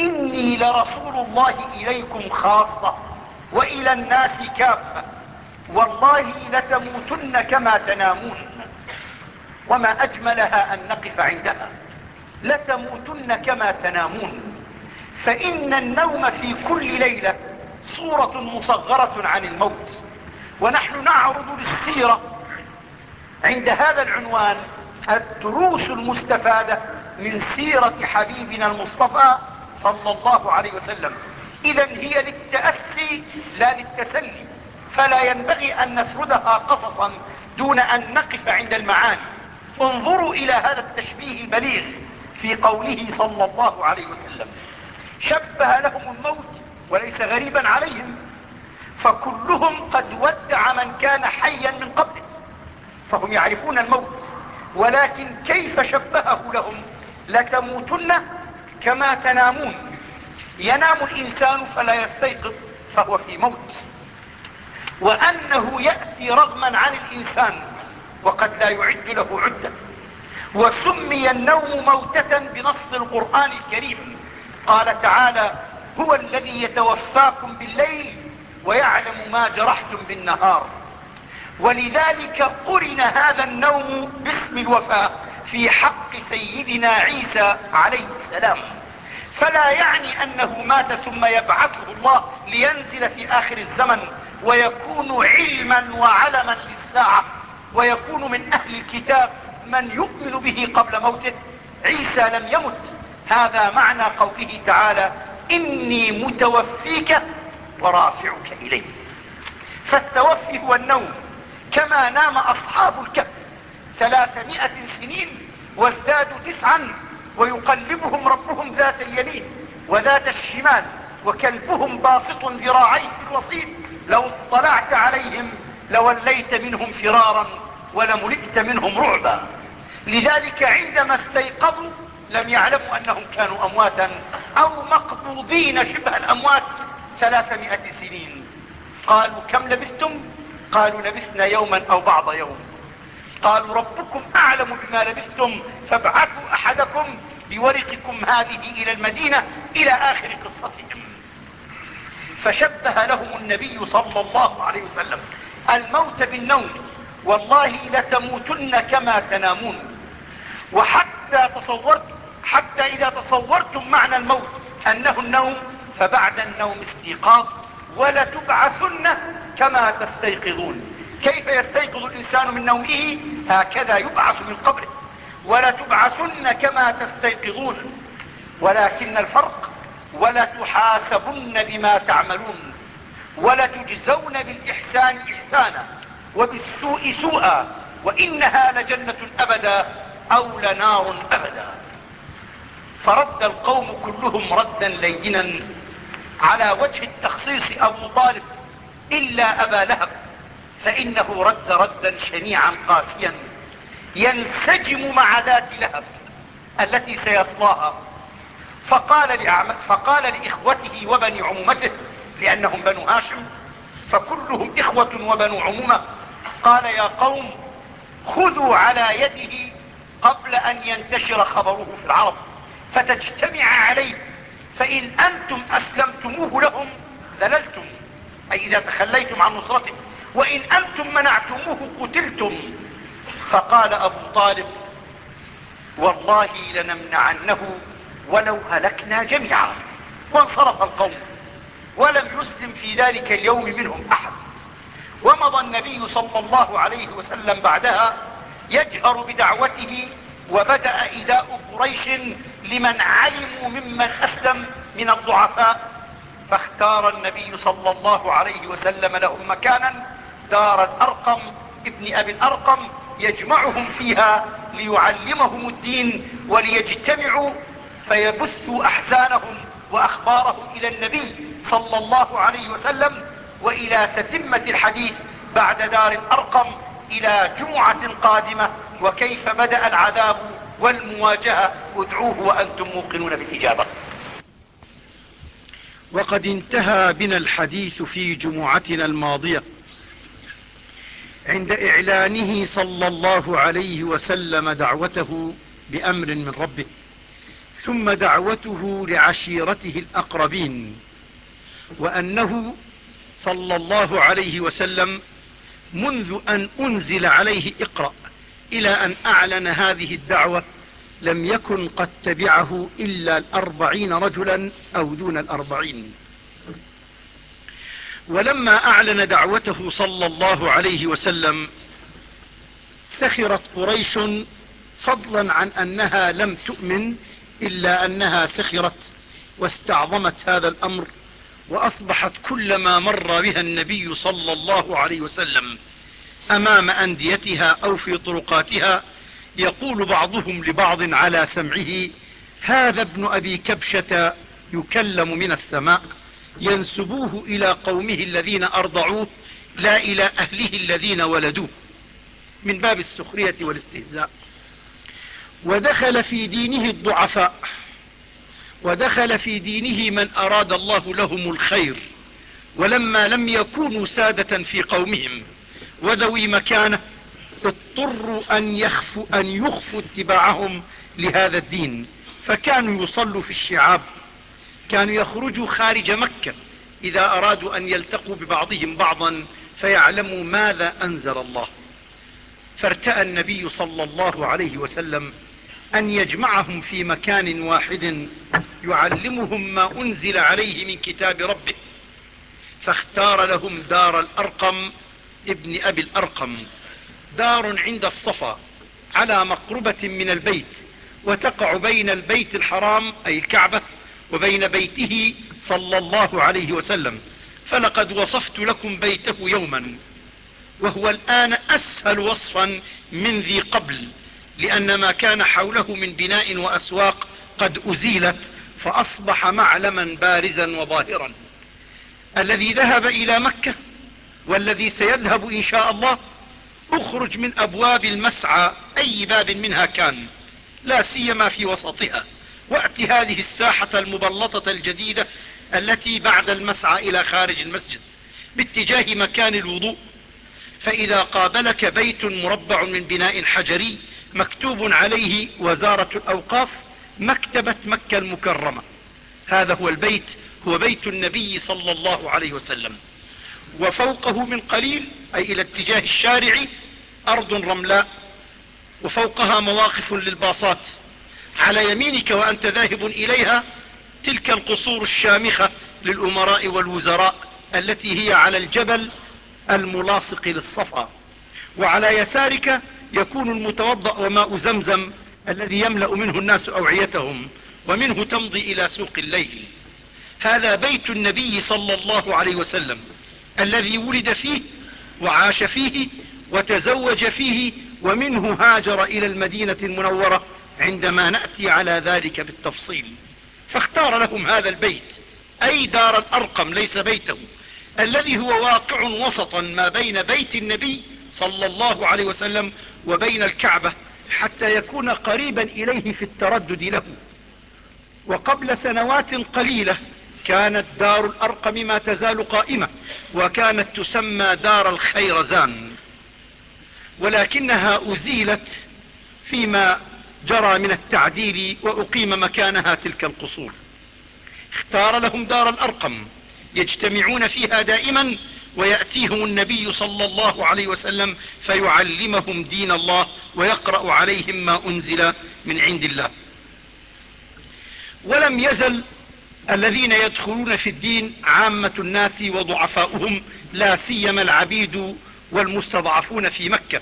إني لرسول الله إليكم خاصة وإلى الناس كافة. والله لتموتن كما تنامون. وما أجملها أن نقف عندها. لتموتن كما تنامون. فإن النوم في كل ليلة صورة مصغرة عن الموت. ونحن نعرض للسيرة. عند هذا العنوان الدروس المستفادة من سيرة حبيبنا المصطفى صلى الله عليه وسلم. اذا هي للتأسي لا للتسلي. فلا ينبغي أن نسردها قصصا دون أن نقف عند المعاني. انظروا إلى هذا التشبيه البليغ في قوله صلى الله عليه وسلم. شبه لهم الموت وليس غريبا عليهم. فكلهم قد ودع من كان حيا من قبله. فهم يعرفون الموت. ولكن كيف شبهه لهم؟ لتموتن كما تنامون. ينام الإنسان فلا يستيقظ فهو في موت. وأنه يأتي رغما عن الإنسان وقد لا يعد له عدة. وسمي النوم موتة بنص القرآن الكريم. قال تعالى هو الذي يتوفاكم بالليل ويعلم ما جرحتم بالنهار. ولذلك قرن هذا النوم باسم الوفاة في حق سيدنا عيسى عليه السلام. فلا يعني أنه مات ثم يبعثه الله لينزل في آخر الزمن ويكون علما وعلما للساعة ويكون من أهل الكتاب من يؤمن به قبل موته. عيسى لم يمت. هذا معنى قوله تعالى إني متوفيك ورافعك إلي. فالتوفي هو النوم. كما نام أصحاب الكهف. ثلاثمائة سنين وازدادوا تسعا ويقلبهم ربهم ذات اليمين وذات الشمال وكلبهم باسط ذراعيه الوسيط لو اطلعت عليهم لوليت منهم فرارا ولملئت منهم رعبا. لذلك عندما استيقظوا لم يعلموا أنهم كانوا أمواتا أو مقبوضين شبه الأموات ثلاثمائة سنين. قالوا كم لبثتم؟ قالوا لبثنا يوما أو بعض يوم. قالوا ربكم أعلم بما لبثتم فابعثوا أحدكم بورقكم هذه إلى المدينة إلى آخر قصتهم. فشبه لهم النبي صلى الله عليه وسلم الموت بالنوم والله لتموتن كما تنامون. وحتى تصورت حتى إذا تصورتم معنى الموت أنه النوم فبعد النوم استيقاظ ولتبعثن كما تستيقظون. كيف يستيقظ الإنسان من نومه؟ هكذا يبعث من قبره. ولتبعثن كما تستيقظون. ولكن الفرق ولتحاسبن بما تعملون. ولتجزون بالإحسان إحسانا وبالسوء سوءا. وإنها لجنة أبدا أو لنار أبدا. فرد القوم كلهم ردا لينا على وجه التخصيص أبو طالب إلا أبا لهب. فإنه رد ردا شنيعا قاسيا ينسجم مع ذات لهب التي سيصلاها. فقال, فقال لإخوته وبني عمومته لأنهم بنو هاشم فكلهم إخوة وبنو عمومة. قال يا قوم خذوا على يده قبل أن ينتشر خبره في العرب فتجتمع عليه فإن أنتم أسلمتموه لهم ذللتم. أي إذا تخليتم عن نصرته. وإن أنتم منعتموه قتلتم. فقال أبو طالب والله لنمنعنه ولو هلكنا جميعا. وانصرف القوم ولم يسلم في ذلك اليوم منهم أحد. ومضى النبي صلى الله عليه وسلم بعدها يجهر بدعوته وبدأ إداء قريش لمن علموا ممن أسلم من الضعفاء. فاختار النبي صلى الله عليه وسلم لهم مكانا دار الأرقم ابن أبي الأرقم يجمعهم فيها ليعلمهم الدين وليجتمعوا فيبثوا أحزانهم وأخبارهم إلى النبي صلى الله عليه وسلم وإلى تتمة الحديث بعد دار الأرقم إلى جمعة قادمة وكيف بدأ العذاب والمواجهة ادعوه وأنتم موقنون بالإجابة. وقد انتهى بنا الحديث في جمعتنا الماضية. عند إعلانه صلى الله عليه وسلم دعوته بأمر من ربه ثم دعوته لعشيرته الأقربين وأنه صلى الله عليه وسلم منذ أن أنزل عليه اقرأ إلى أن أعلن هذه الدعوة لم يكن قد تبعه إلا الأربعين رجلا أو دون الأربعين. ولما أعلن دعوته صلى الله عليه وسلم سخرت قريش فضلا عن أنها لم تؤمن إلا أنها سخرت واستعظمت هذا الأمر وأصبحت كلما مر بها النبي صلى الله عليه وسلم أمام أنديتها أو في طرقاتها يقول بعضهم لبعض على سمعه هذا ابن أبي كبشة يكلم من السماء. ينسبوه إلى قومه الذين أرضعوه لا إلى أهله الذين ولدوه. من باب السخرية والاستهزاء. ودخل في دينه الضعفاء. ودخل في دينه من أراد الله لهم الخير. ولما لم يكونوا سادة في قومهم وذوي مكانة اضطروا أن يخفوا, أن يخفوا اتباعهم لهذا الدين. فكانوا يصلوا في الشعاب. كانوا يخرجوا خارج مكة. إذا أرادوا أن يلتقوا ببعضهم بعضا فيعلموا ماذا أنزل الله. فارتأى النبي صلى الله عليه وسلم أن يجمعهم في مكان واحد يعلمهم ما أنزل عليه من كتاب ربه. فاختار لهم دار الأرقم ابن أبي الأرقم. دار عند الصفا على مقربة من البيت وتقع بين البيت الحرام أي الكعبة. وبين بيته صلى الله عليه وسلم فلقد وصفت لكم بيته يوما وهو الآن أسهل وصفا من ذي قبل لأن ما كان حوله من بناء وأسواق قد أزيلت فأصبح معلما بارزا وظاهرا. الذي ذهب إلى مكة والذي سيذهب إن شاء الله أخرج من أبواب المسعى أي باب منها كان لا سيما في وسطها. وأت هذه الساحة المبلطة الجديدة التي بعد المسعى إلى خارج المسجد باتجاه مكان الوضوء. فإذا قابلك بيت مربع من بناء حجري مكتوب عليه وزارة الأوقاف مكتبة مكة المكرمة. هذا هو البيت هو بيت النبي صلى الله عليه وسلم. وفوقه من قليل أي إلى اتجاه الشارع أرض رملاء وفوقها مواقف للباصات. على يمينك وأنت ذاهب إليها تلك القصور الشامخة للأمراء والوزراء التي هي على الجبل الملاصق للصفا. وعلى يسارك يكون المتوضأ وماء زمزم الذي يملأ منه الناس أوعيتهم ومنه تمضي إلى سوق الليل. هذا بيت النبي صلى الله عليه وسلم الذي ولد فيه وعاش فيه وتزوج فيه ومنه هاجر إلى المدينة المنورة عندما نأتي على ذلك بالتفصيل فاختار لهم هذا البيت أي دار الأرقم ليس بيته الذي هو واقع وسطا ما بين بيت النبي صلى الله عليه وسلم وبين الكعبة حتى يكون قريبا إليه في التردد له. وقبل سنوات قليلة كانت دار الأرقم ما تزال قائمة وكانت تسمى دار الخيرزان. ولكنها أزيلت فيما جرى من التعديل وأقيم مكانها تلك القصور. اختار لهم دار الأرقم يجتمعون فيها دائما ويأتيهم النبي صلى الله عليه وسلم فيعلمهم دين الله ويقرأ عليهم ما أنزل من عند الله. ولم يزل الذين يدخلون في الدين عامة الناس وضعفاؤهم لا سيما العبيد والمستضعفون في مكة.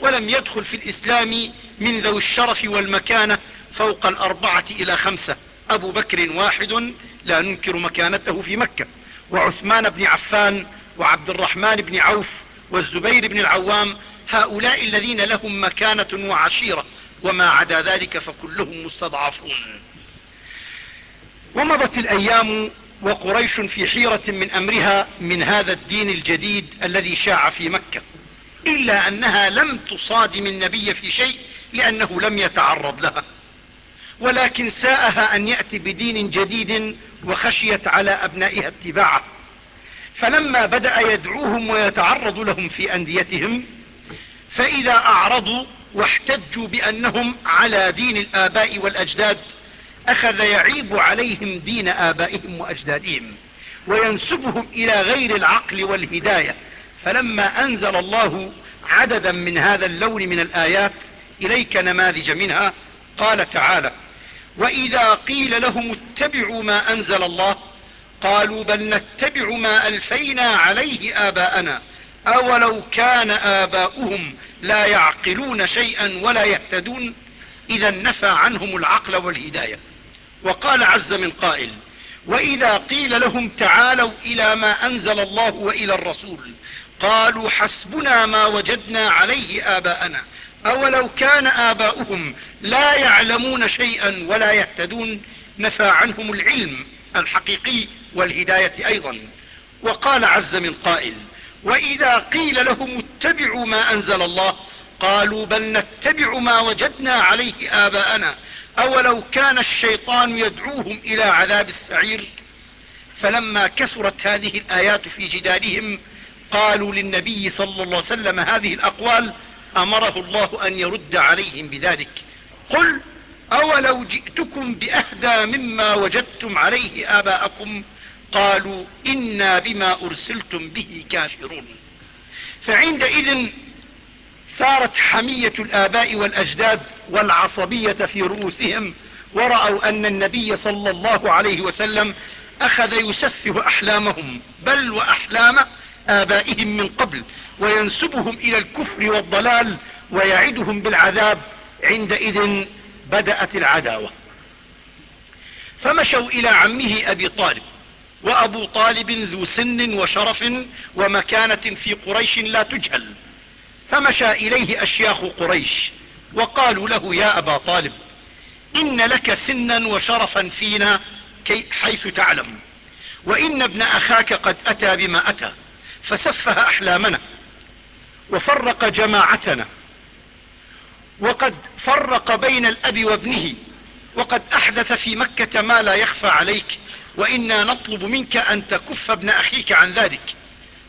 ولم يدخل في الإسلام من ذوي الشرف والمكانة فوق الأربعة إلى خمسة. أبو بكر واحد لا ننكر مكانته في مكة. وعثمان بن عفان وعبد الرحمن بن عوف والزبير بن العوام هؤلاء الذين لهم مكانة وعشيرة. وما عدا ذلك فكلهم مستضعفون. ومضت الأيام وقريش في حيرة من أمرها من هذا الدين الجديد الذي شاع في مكة. إلا أنها لم تصادم النبي في شيء لأنه لم يتعرض لها. ولكن ساءها أن يأتي بدين جديد وخشيت على أبنائها اتباعه. فلما بدأ يدعوهم ويتعرض لهم في أنديتهم فإذا أعرضوا واحتجوا بأنهم على دين الآباء والأجداد أخذ يعيب عليهم دين آبائهم وأجدادهم وينسبهم إلى غير العقل والهداية. فلما أنزل الله عددا من هذا اللون من الآيات إليك نماذج منها قال تعالى وإذا قيل لهم اتبعوا ما أنزل الله قالوا بل نتبع ما ألفينا عليه آباءنا أولو كان آباؤهم لا يعقلون شيئا ولا يهتدون إذا نفى عنهم العقل والهداية. وقال عز من قائل وإذا قيل لهم تعالوا إلى ما أنزل الله وإلى الرسول قالوا حسبنا ما وجدنا عليه آباءنا. أولو كان آباؤهم لا يعلمون شيئا ولا يهتدون نفى عنهم العلم الحقيقي والهداية أيضا. وقال عز من قائل وإذا قيل لهم اتبعوا ما أنزل الله قالوا بل نتبع ما وجدنا عليه آباءنا. أولو كان الشيطان يدعوهم إلى عذاب السعير فلما كثرت هذه الآيات في جدالهم قالوا للنبي صلى الله عليه وسلم هذه الأقوال أمره الله أن يرد عليهم بذلك. قل أولو جئتكم بأهدى مما وجدتم عليه آباءكم؟ قالوا إنا بما أرسلتم به كافرون. فعندئذ ثارت حمية الآباء والأجداد والعصبية في رؤوسهم ورأوا أن النبي صلى الله عليه وسلم أخذ يسفه أحلامهم بل وأحلام آبائهم من قبل وينسبهم إلى الكفر والضلال ويعدهم بالعذاب عندئذ بدأت العداوة. فمشوا إلى عمه أبي طالب وأبو طالب ذو سن وشرف ومكانة في قريش لا تجهل. فمشى إليه أشياخ قريش وقالوا له يا أبا طالب إن لك سنا وشرفا فينا حيث تعلم. وإن ابن أخاك قد أتى بما أتى فسفه أحلامنا وفرق جماعتنا وقد فرق بين الأب وابنه وقد أحدث في مكة ما لا يخفى عليك وإنا نطلب منك أن تكف ابن أخيك عن ذلك.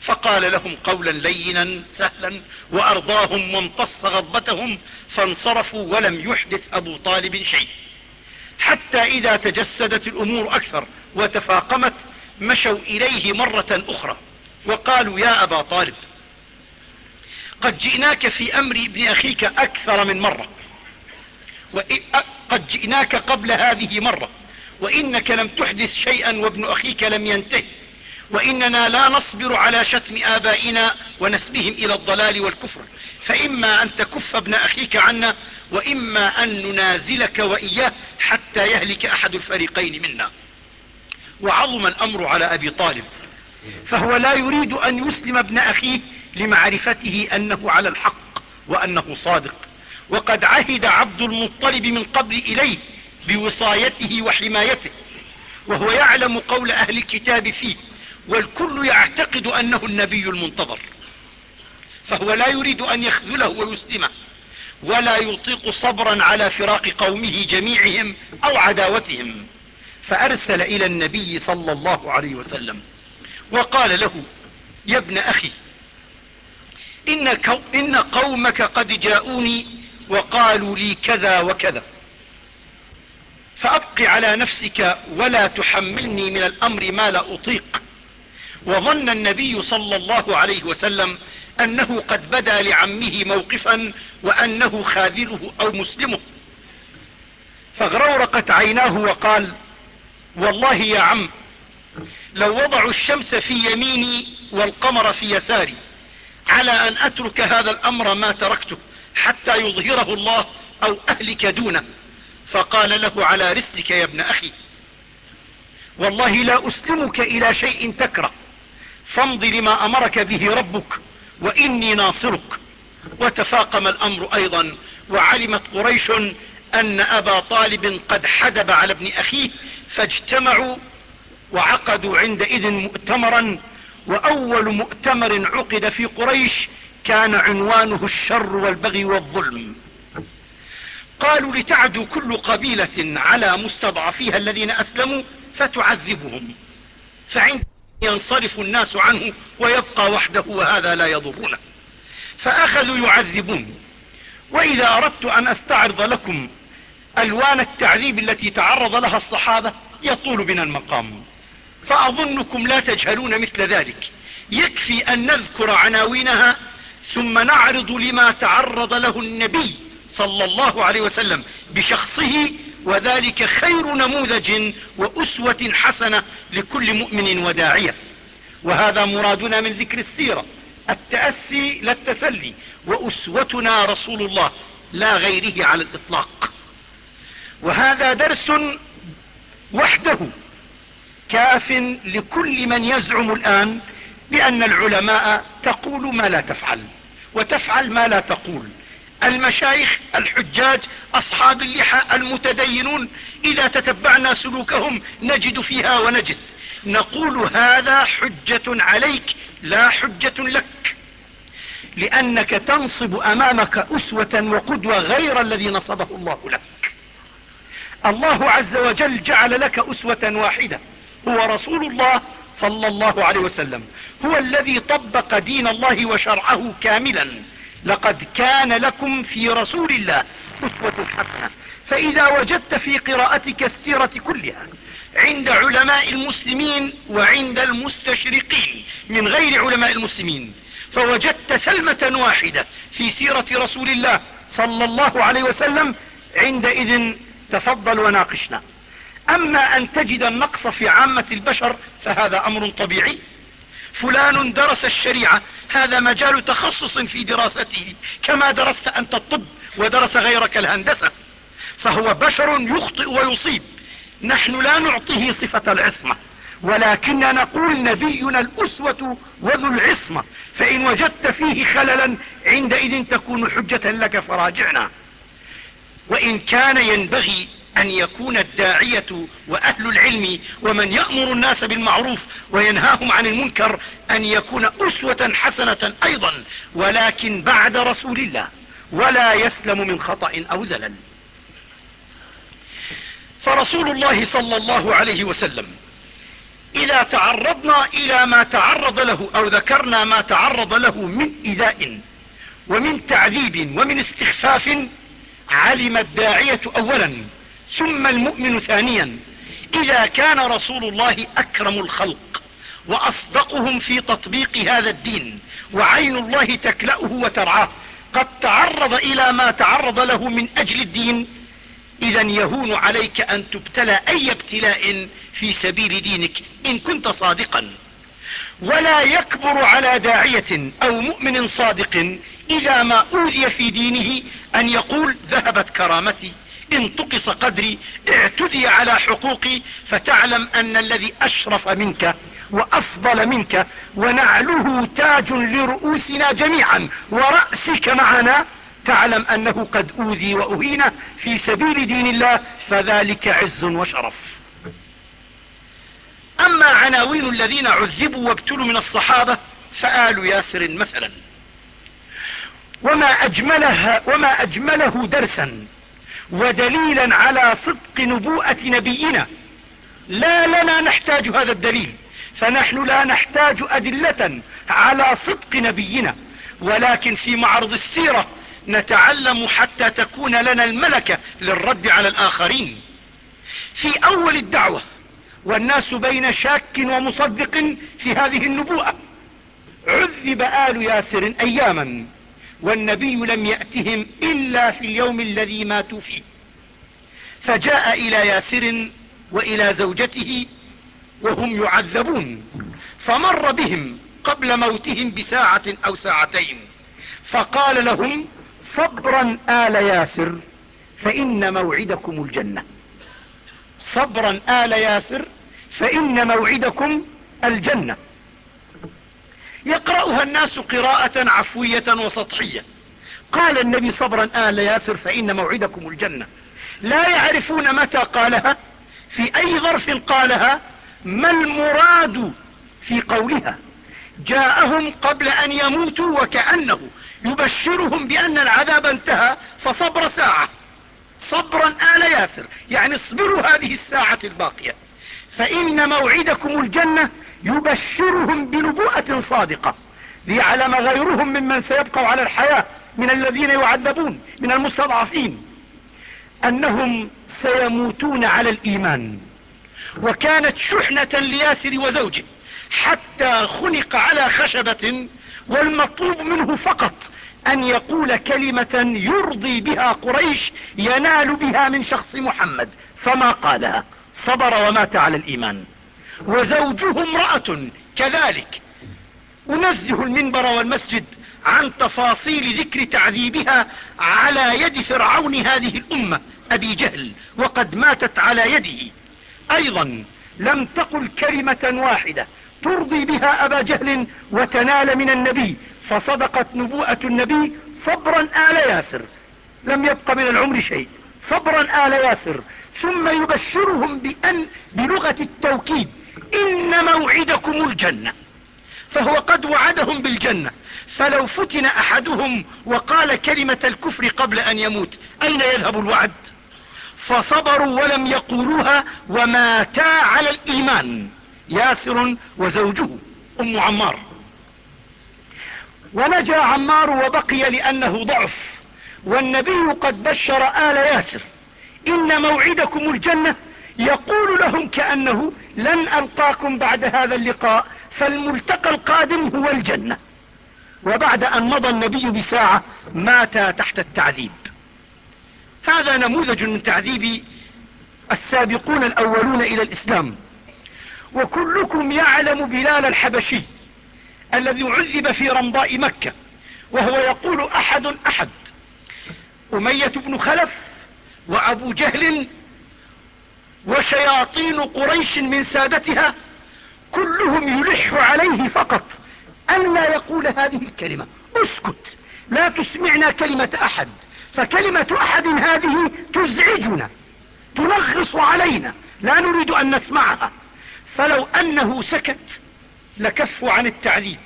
فقال لهم قولا لينا سهلا وأرضاهم وامتص غضبتهم فانصرفوا ولم يحدث أبو طالب شيء. حتى إذا تجسدت الأمور أكثر وتفاقمت مشوا إليه مرة أخرى. وقالوا يا أبا طالب قد جئناك في أمر ابن أخيك أكثر من مرة قد جئناك قبل هذه مرة وإنك لم تحدث شيئا وابن أخيك لم ينتهي وإننا لا نصبر على شتم آبائنا ونسبهم إلى الضلال والكفر فإما أن تكف ابن أخيك عنا وإما أن ننازلك وإياه حتى يهلك أحد الفريقين منا. وعظم الأمر على أبي طالب فهو لا يريد أن يسلم ابن أخيه لمعرفته أنه على الحق وأنه صادق. وقد عهد عبد المطلب من قبل إليه بوصايته وحمايته وهو يعلم قول أهل الكتاب فيه والكل يعتقد أنه النبي المنتظر. فهو لا يريد أن يخذله ويسلمه ولا يطيق صبرا على فراق قومه جميعهم أو عداوتهم. فأرسل إلى النبي صلى الله عليه وسلم وقال له يا ابن أخي إن, إن قومك قد جاءوني وقالوا لي كذا وكذا. فأبق على نفسك ولا تحملني من الأمر ما لا أطيق. وظن النبي صلى الله عليه وسلم أنه قد بدا لعمه موقفا وأنه خاذله أو مسلمه. فاغرورقت عيناه وقال والله يا عم لو وضعوا الشمس في يميني والقمر في يساري على أن أترك هذا الأمر ما تركته حتى يظهره الله أو أهلك دونه. فقال له على رسلك يا ابن أخي والله لا أسلمك إلى شيء تكره. فامض لما أمرك به ربك وإني ناصرك. وتفاقم الأمر أيضا وعلمت قريش أن أبا طالب قد حدب على ابن أخيه فاجتمعوا وعقدوا عندئذ مؤتمرا وأول مؤتمر عقد في قريش كان عنوانه الشر والبغي والظلم. قالوا لتعدوا كل قبيلة على مستضعفيها الذين أسلموا فتعذبهم. فعند ينصرف الناس عنه ويبقى وحده وهذا لا يضرنا. فأخذوا يعذبون. وإذا أردت أن أستعرض لكم ألوان التعذيب التي تعرض لها الصحابة يطول بنا المقام. فأظنكم لا تجهلون مثل ذلك. يكفي أن نذكر عناوينها ثم نعرض لما تعرض له النبي صلى الله عليه وسلم بشخصه وذلك خير نموذج وأسوة حسنة لكل مؤمن وداعية. وهذا مرادنا من ذكر السيرة التأسي لا التسلي وأسوتنا رسول الله لا غيره على الإطلاق. وهذا درس وحده كاف لكل من يزعم الآن بأن العلماء تقول ما لا تفعل وتفعل ما لا تقول. المشايخ الحجاج أصحاب اللحى المتدينون إذا تتبعنا سلوكهم نجد فيها ونجد. نقول هذا حجة عليك لا حجة لك. لأنك تنصب أمامك أسوة وقدوة غير الذي نصبه الله لك. الله عز وجل جعل لك أسوة واحدة. هو رسول الله صلى الله عليه وسلم. هو الذي طبق دين الله وشرعه كاملا. لقد كان لكم في رسول الله أسوة حسنة. فإذا وجدت في قراءتك السيرة كلها عند علماء المسلمين وعند المستشرقين من غير علماء المسلمين فوجدت سلمة واحدة في سيرة رسول الله صلى الله عليه وسلم عندئذ تفضل وناقشنا. أما أن تجد النقص في عامة البشر فهذا أمر طبيعي. فلان درس الشريعة هذا مجال تخصص في دراسته كما درست أنت الطب ودرس غيرك الهندسة. فهو بشر يخطئ ويصيب. نحن لا نعطيه صفة العصمة ولكننا نقول نبينا الأسوة وذو العصمة. فإن وجدت فيه خللا عندئذ تكون حجة لك فراجعنا. وإن كان ينبغي أن يكون الداعية وأهل العلم ومن يأمر الناس بالمعروف وينهاهم عن المنكر أن يكون أسوة حسنة أيضا ولكن بعد رسول الله ولا يسلم من خطأ أو زلل. فرسول الله صلى الله عليه وسلم إذا تعرضنا إلى ما تعرض له أو ذكرنا ما تعرض له من إذاء ومن تعذيب ومن استخفاف علم الداعية أولا ثم المؤمن ثانيا إذا كان رسول الله أكرم الخلق وأصدقهم في تطبيق هذا الدين وعين الله تكلأه وترعاه قد تعرض إلى ما تعرض له من أجل الدين إذا يهون عليك أن تبتلى أي ابتلاء في سبيل دينك إن كنت صادقا. ولا يكبر على داعية أو مؤمن صادق إذا ما أوذي في دينه أن يقول ذهبت كرامتي. انتقص قدري اعتدي على حقوقي فتعلم أن الذي أشرف منك وأفضل منك ونعله تاج لرؤوسنا جميعا ورأسك معنا تعلم أنه قد أوذي وأهين في سبيل دين الله فذلك عز وشرف. أما عناوين الذين عذبوا وابتلوا من الصحابة فآل ياسر مثلا. وما أجملها وما أجمله درسا. ودليلا على صدق نبوءة نبينا. لا لنا نحتاج هذا الدليل. فنحن لا نحتاج أدلة على صدق نبينا. ولكن في معرض السيرة نتعلم حتى تكون لنا الملكة للرد على الآخرين. في أول الدعوة والناس بين شاك ومصدق في هذه النبوءة. عذب آل ياسر أياما. والنبي لم يأتهم إلا في اليوم الذي ماتوا فيه. فجاء إلى ياسر وإلى زوجته وهم يعذبون. فمر بهم قبل موتهم بساعة أو ساعتين. فقال لهم صبرا آل ياسر فإن موعدكم الجنة. صبرا آل ياسر فإن موعدكم الجنة. يقرأها الناس قراءة عفوية وسطحية. قال النبي صبرا آل ياسر فإن موعدكم الجنة. لا يعرفون متى قالها في أي ظرف قالها ما المراد في قولها. جاءهم قبل أن يموتوا وكأنه يبشرهم بأن العذاب انتهى فصبر ساعة. صبرا آل ياسر يعني اصبروا هذه الساعة الباقية. فإن موعدكم الجنة يبشرهم بنبوءة صادقة ليعلم غيرهم ممن سيبقوا على الحياة من الذين يعذبون من المستضعفين. أنهم سيموتون على الإيمان. وكانت شحنة لياسر وزوجه حتى خنق على خشبة والمطلوب منه فقط أن يقول كلمة يرضي بها قريش ينال بها من شخص محمد. فما قالها؟ صبر ومات على الإيمان. وزوجه امرأة. كذلك أنزه المنبر والمسجد عن تفاصيل ذكر تعذيبها على يد فرعون هذه الأمة أبي جهل وقد ماتت على يده. أيضا لم تقل كلمة واحدة ترضي بها أبا جهل وتنال من النبي فصدقت نبوءة النبي صبرا آل ياسر. لم يبق من العمر شيء. صبرا آل ياسر. ثم يبشرهم بأن بلغة التوكيد. إن موعدكم الجنة. فهو قد وعدهم بالجنة. فلو فتن أحدهم وقال كلمة الكفر قبل أن يموت أين يذهب الوعد؟ فصبروا ولم يقولوها وماتا على الإيمان. ياسر وزوجه أم عمار. ونجا عمار وبقي لأنه ضعف. والنبي قد بشر آل ياسر. إن موعدكم الجنة. يقول لهم كأنه لن ألقاكم بعد هذا اللقاء فالملتقى القادم هو الجنة. وبعد أن مضى النبي بساعة مات تحت التعذيب. هذا نموذج من تعذيب السابقون الأولون إلى الإسلام. وكلكم يعلم بلال الحبشي الذي عذب في رمضاء مكة وهو يقول أحد أحد أمية بن خلف وأبو جهل وشياطين قريش من سادتها كلهم يلح عليه فقط. أن لا يقول هذه الكلمة. اسكت. لا تسمعنا كلمة أحد. فكلمة أحد هذه تزعجنا. تنغص علينا. لا نريد أن نسمعها. فلو أنه سكت لكفوا عن التعذيب.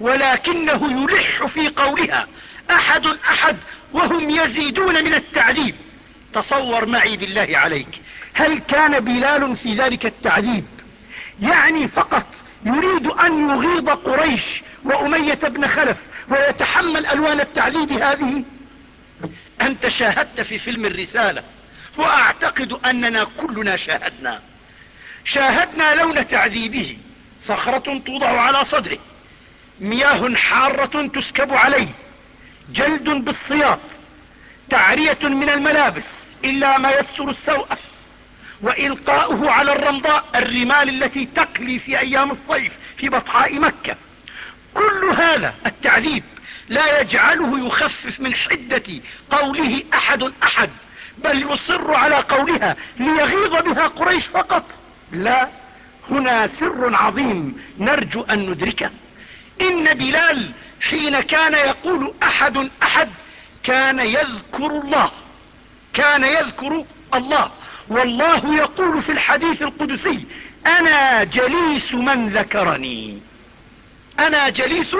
ولكنه يلح في قولها. أحد أحد وهم يزيدون من التعذيب. تصور معي بالله عليك. هل كان بلال في ذلك التعذيب؟ يعني فقط يريد أن يغيظ قريش وأمية بن خلف ويتحمل ألوان التعذيب هذه؟ أنت شاهدت في فيلم الرسالة وأعتقد أننا كلنا شاهدنا. شاهدنا لون تعذيبه. صخرة توضع على صدره. مياه حارة تسكب عليه. جلد بالصياط. تعرية من الملابس إلا ما يستر السوءة وإلقاؤه على الرمضاء الرمال التي تقلي في أيام الصيف في بطحاء مكة. كل هذا التعذيب لا يجعله يخفف من حدة قوله أحد أحد بل يصر على قولها ليغيظ بها قريش فقط. لا هنا سر عظيم نرجو أن ندركه. إن بلال حين كان يقول أحد أحد كان يذكر الله كان يذكر الله. والله يقول في الحديث القدسي أنا جليس من ذكرني. أنا جليس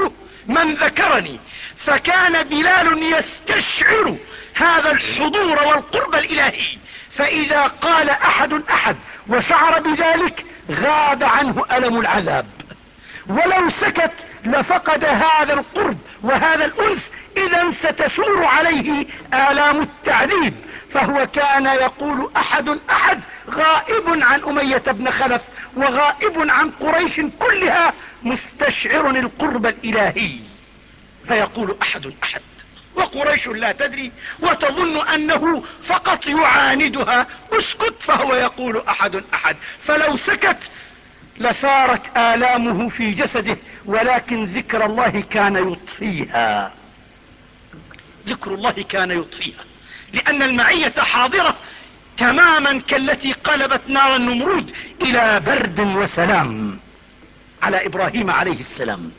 من ذكرني. فكان بلال يستشعر هذا الحضور والقرب الإلهي. فإذا قال أحد أحد وشعر بذلك غاب عنه ألم العذاب. ولو سكت لفقد هذا القرب وهذا الأنس. إذا ستسور عليه آلام التعذيب. فهو كان يقول أحد أحد غائب عن أمية بن خلف وغائب عن قريش كلها مستشعر القرب الإلهي. فيقول أحد أحد وقريش لا تدري وتظن أنه فقط يعاندها. اسكت فهو يقول أحد أحد فلو سكت لثارت آلامه في جسده ولكن ذكر الله كان يطفيها. ذكر الله كان يطفيها. لأن المعية حاضرة تماما كالتي قلبت نار النمرود إلى برد وسلام على إبراهيم عليه السلام.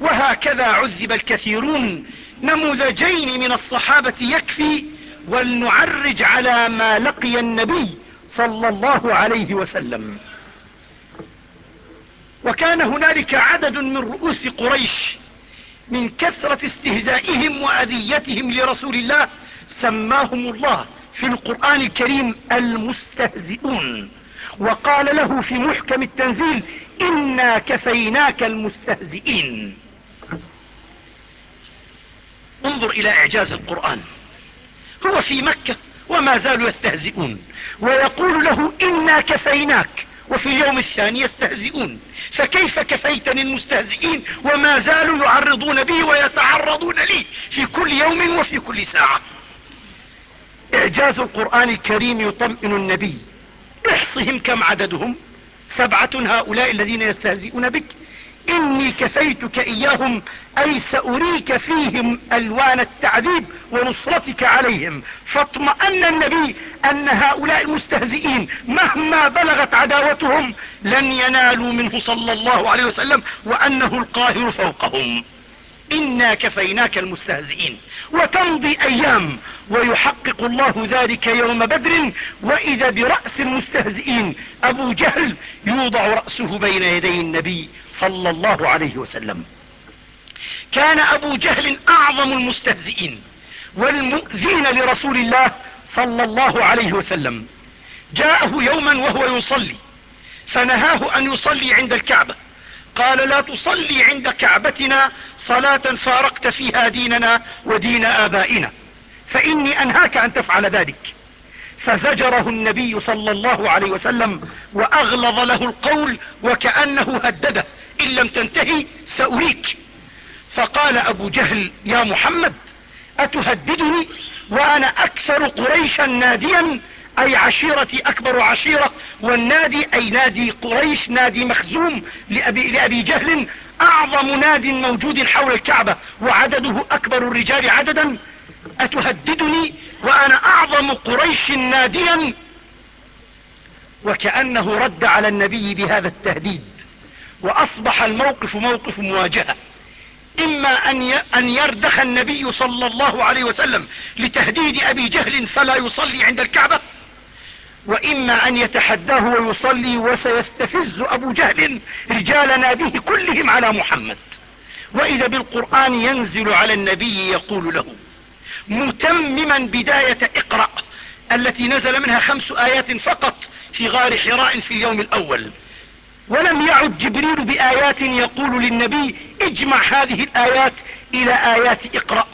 وهكذا عذب الكثيرون نموذجين من الصحابة يكفي ولنعرج على ما لقي النبي صلى الله عليه وسلم. وكان هنالك عدد من رؤوس قريش من كثرة استهزائهم وأذيتهم لرسول الله سماهم الله في القرآن الكريم المستهزئون. وقال له في محكم التنزيل إنا كفيناك المستهزئين. انظر إلى إعجاز القرآن. هو في مكة وما زالوا يستهزئون. ويقول له إنا كفيناك. وفي اليوم الثاني يستهزئون. فكيف كفيتني المستهزئين وما زالوا يعرضون بي ويتعرضون لي في كل يوم وفي كل ساعة؟ إعجاز القرآن الكريم يطمئن النبي. احصهم كم عددهم؟ سبعة هؤلاء الذين يستهزئون بك. إني كفيتك إياهم أي سأريك فيهم ألوان التعذيب ونصرتك عليهم. فاطمأن النبي أن هؤلاء المستهزئين مهما بلغت عداوتهم لن ينالوا منه صلى الله عليه وسلم وأنه القاهر فوقهم. إنا كفيناك المستهزئين. وتمضي أيام ويحقق الله ذلك يوم بدر وإذا برأس المستهزئين أبو جهل يوضع رأسه بين يدي النبي صلى الله عليه وسلم. كان أبو جهل أعظم المستهزئين والمؤذين لرسول الله صلى الله عليه وسلم. جاءه يوما وهو يصلي فنهاه أن يصلي عند الكعبة. قال لا تصلي عند كعبتنا صلاة فارقت فيها ديننا ودين آبائنا. فإني أنهاك أن تفعل ذلك. فزجره النبي صلى الله عليه وسلم وأغلظ له القول وكأنه هدده. إن لم تنتهي سأريك. فقال أبو جهل يا محمد أتهددني وأنا أكثر قريشا ناديا أي عشيرتي أكبر عشيرة والنادي أي نادي قريش نادي مخزوم لأبي, لأبي جهل أعظم ناد موجود حول الكعبة وعدده أكبر الرجال عددا. أتهددني وأنا أعظم قريش ناديا؟ وكأنه رد على النبي بهذا التهديد. وأصبح الموقف موقف مواجهة. إما أن يردخ النبي صلى الله عليه وسلم لتهديد أبي جهل فلا يصلي عند الكعبة وإما أن يتحداه ويصلي وسيستفز أبو جهل رجال ناديه كلهم على محمد. وإذا بالقرآن ينزل على النبي يقول له متمما بداية اقرأ التي نزل منها خمس آيات فقط في غار حراء في اليوم الأول. ولم يعد جبريل بآيات يقول للنبي اجمع هذه الآيات إلى آيات اقرأ.